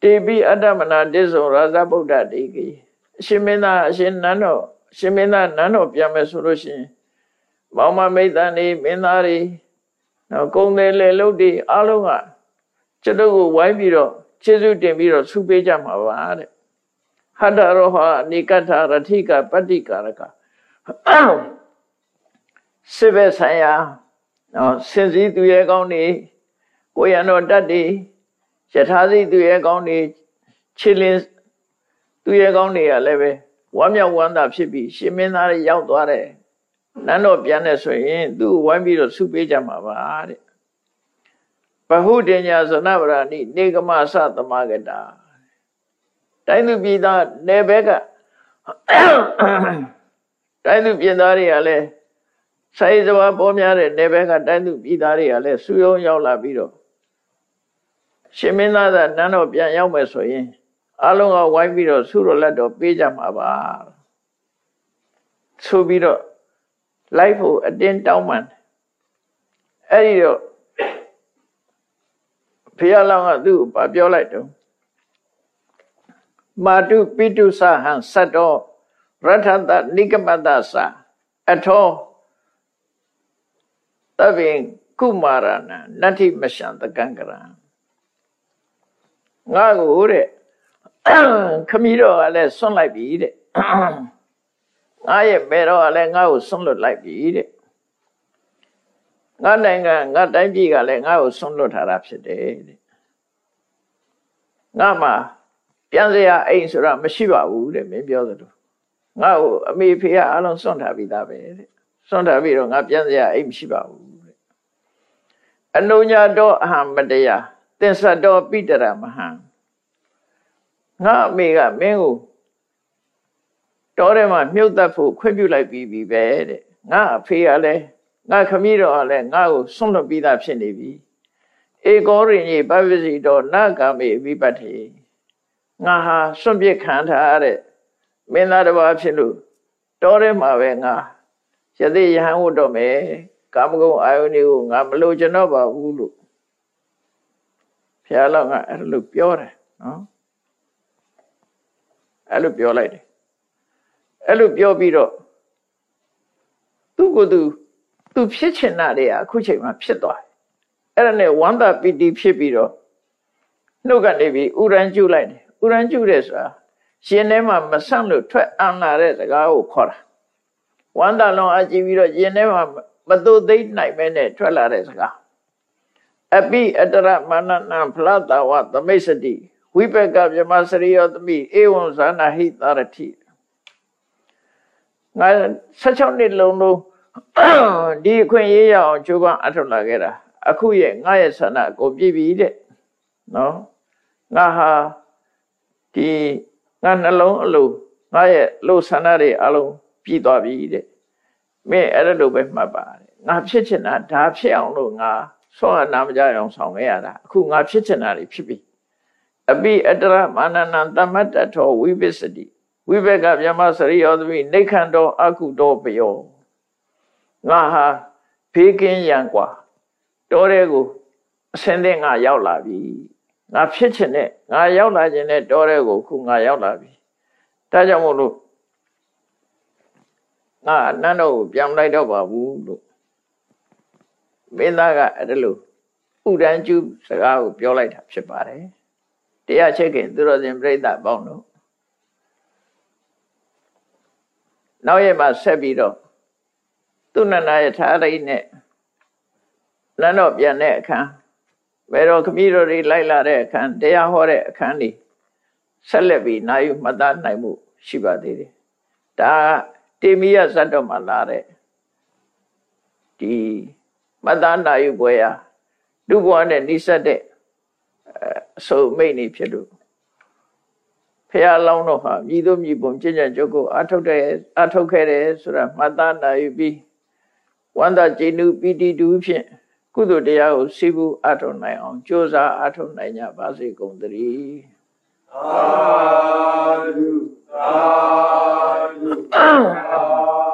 တေပိအတ္တမနာတိဆုံရာဇဗုဒ္ဓတေကိအ ရှင်မင်းသားအရှင်နန်းတော်အရှင်မင်းသားနန်းတော်ပြန်မယ်ဆိုလို့ရှိရင်မောင်မမိတ်တန်နေမင်းသားတွေနော်ကုံတယ်လေလုတ်တွေအားလုံးကကျွန်တော်ကိုဝိုင်းပြီးတော့ကျေးဇူးတင်ပြီးတော့ဆုပေးကြမှာပါတဲ့ဟတ္တရောဟာနိကထရထိကပတ္တိကာရကစိဘဆိုင်ရာနော်စင်စည်းသူရဲ့ကောင်းနေကိုရံတော်တတ်တွေယထာစီသူရဲ့ကောင်းနေခြေလင်း သူရဲ့ကောင်းတွေကလည်းပဲဝမ်းမြောက်ဝမ်းသာဖြစ်ပြီးရှင်မင်းသားတွေရောက်သွားတယ်နန်းတော်ပြန်တယ်ဆိုရင် သူ့ဝိုင်းပြီးတော့ဆုပေးကြမှာပါတဲ့ဘဟုတင်ညာဇနဗရာနိနေကမသသမဂတာတိုင်းသူပြည်သားနယ်ဘက်ကတိုင်းသူပြည်သားတွေကလည်းဆိုင်စဘာပေါ်များတဲ့နယ်ဘက်ကတိုင်းသူပြည်သားတွေကလည်းစူယုံရောက်လာပြီးတော့ရှင်မင်းသားသာနန်းတော်ပြန်ရောက်မယ်ဆိုရင် အလုံးကဝိုင်းပြီးတော့ဆုတော်လက်တော်ပေးကြမှာပါဆိုပြီးတော့လိုက်ဖို့အတင်းတောင်းပန်အဲ့ဒီတော့ဖះလောင်းကသူ့ကိုပြောလိုက်တော့မာတုပိတုသဟံသတ္တောရထတနိကမတ္တသအထောတဗင်ကုမာရဏနတ္ထိမရှံတကံကရံငါကိုတဲ့ ခမီးတော်ကလည်းဆွန့်လိုက်ပြီတဲ့ငါရဲ့မေတော်ကလည်းငါ့ကိုဆွန့်လွတ်လိုက်ပြီတဲ့ငါနိုင်ငံငါတိုင်းပြည်ကလည်းငါ့ကိုဆွန့်လွတ်ထားတာဖြစ်တယ်တဲ့ငါမှာပြန်စရာအိမ်ဆိုတာမရှိပါဘူးတဲ့မင်းပြောသလိုငါ့ကိုအမေဖေကအလုံးဆွန့်ထားပြီးသားပဲတဲ့ဆွန့်ထားပြီးတော့ငါပြန်စရာအိမ်မရှိပါဘူးတဲ့အနုညာတောအဟံမတရားသင်္ဆတ်တောပိတရမဟံ ငါအမေကမင်းကိုတောထဲမှာမြုပ်တတ်ဖို့ခွင့်ပြုလိုက်ပြီးပြီပဲတဲ့ငါအဖေကလည်းငါခမည်းတော်ကလည်းငါ့ကိုဆွန့်လွတ်ပြီးသားဖြစ်နေပြီဧကောရိညေပပစီတော်နဂာမေဝိပတ်ထေငါဟာစွန့်ပစ်ခံထားတဲ့မင်းသားတစ်ပါးဖြစ်လို့တောထဲမှာပဲငါယသိယဟန်ဝတ်တော့မယ်ကာမဂုဏ်အာယုန်တွေကိုငါမလို့ကျွန်တော်ပါဘူးလို့ဘုရားလောကအဲ့လိုပြောတယ်နော် အဲ့လိုပြောလိုက်တယ်အဲ့လိုပြောပြီးတော့သူ့ကိုယ်သူသူဖြစ်ချင်တာတွေအခုချိန်မှာဖြစ်သွားတယ်အဲ့ဒါနဲ့ဝန္တာပီတိဖြစ်ပြီးတော့နှုတ်ကနေပြီးဥရန်ကျုလိုက်တယ်ဥရန်ကျုတယ်ဆိုတာရှင်ထဲမှာမဆန့်လို့ထွက်အံလာတဲ့စကားကိုခေါ်တာဝန္တာလုံးအကြည့်ပြီးတော့ရှင်ထဲမှာမသွသိမ့်နိုင်မဲနဲ့ထွက်လာတဲ့စကားအပိအတရမနနံဖလတဝသမိတ်စတိ ဝိပကဗြမစရိယောတမိဧဝံဇာနာဟိတာရတိငါ16နှစ်လုံးလုံးဒီအခွင့်ရေးရအောင်ကြိုးပမ်းအထောက်လာခဲ့တာအခုရဲ့ငါရဲ့ဆန္ဒကိုပြည့်ပြီတဲ့နော်ငါဟာဒီငါနှလုံးအလိုငါရဲ့လို့ဆန္ဒတွေအလုံးပြည့်သွားပြီတဲ့မင်းအဲ့လိုပဲမှတ်ပါတဲ့ငါဖြစ်ချင်တာဒါဖြစ်အောင်လို့ငါဆောရနာမကြအောင်ဆောင်ခဲ့ရတာအခုငါဖြစ်ချင်တာတွေဖြစ်ပြီ အပိအတရမာနနံတမတ္တထောဝိပစ္စတိဝိဘကဗျမစရိယောသမိနေခန္တောအကုတောပယောငါဟာဖေးကင်းရန်กว่าတောတဲ့ကိုအစင်းတဲ့ငါရောက်လာပြီငါဖြစ်ချင်တဲ့ငါရောက်လာခြင်းနဲ့တောတဲ့ကိုခုငါရောက်လာပြီဒါကြောင့်မို့လို့ငါနန်းတော်ကိုပြန်လိုက်တော့ပါဘူးလို့မင်းသားကအဲ့ဒါလို့ဥဒန်းကျူးစကားကိုပြောလိုက်တာဖြစ်ပါတယ် တရားချက်ခင်သူတော်စင်ပြိဿပေါင်းတို့နောက်ရက်မှာဆက်ပြီးတော့သူနန္ဒယထာရိနဲ့နန်းတော်ပြန်တဲ့အခန်းဘယ်တော့ခမည်းတော်တွေလိုက်လာတဲ့အခန်းတရားဟောတဲ့အခန်းတွေဆက်လက်ပြီးနာယူမှတ်သားနိုင်မှုရှိပါသေးတယ်ဒါတေမီယဇတ်တော်မှာလာတဲ့ဒီမှတ်သားနာယူပွဲရာလူဘဝနဲ့နှိစက်တဲ့အ စုံမိတ်နေဖြစ်လို့ဖះလောင်းတော့ဟာမြည်တို့မြည်ပုံကျင့်ကြံကြုတ်ကိုအထုတ်တယ်အထုတ်ခဲ့တယ်ဆိုတာမှတ်သားနာယူပြီးဝန္တာကျိနုပီတိတူဖြင့်ကုသိုလ်တရားကိုစိဘူးအထုတ်နိုင်အောင်ကြိုးစားအထုတ်နိုင်ကြပါစေကုန်သတည်းသာဓုသာဓု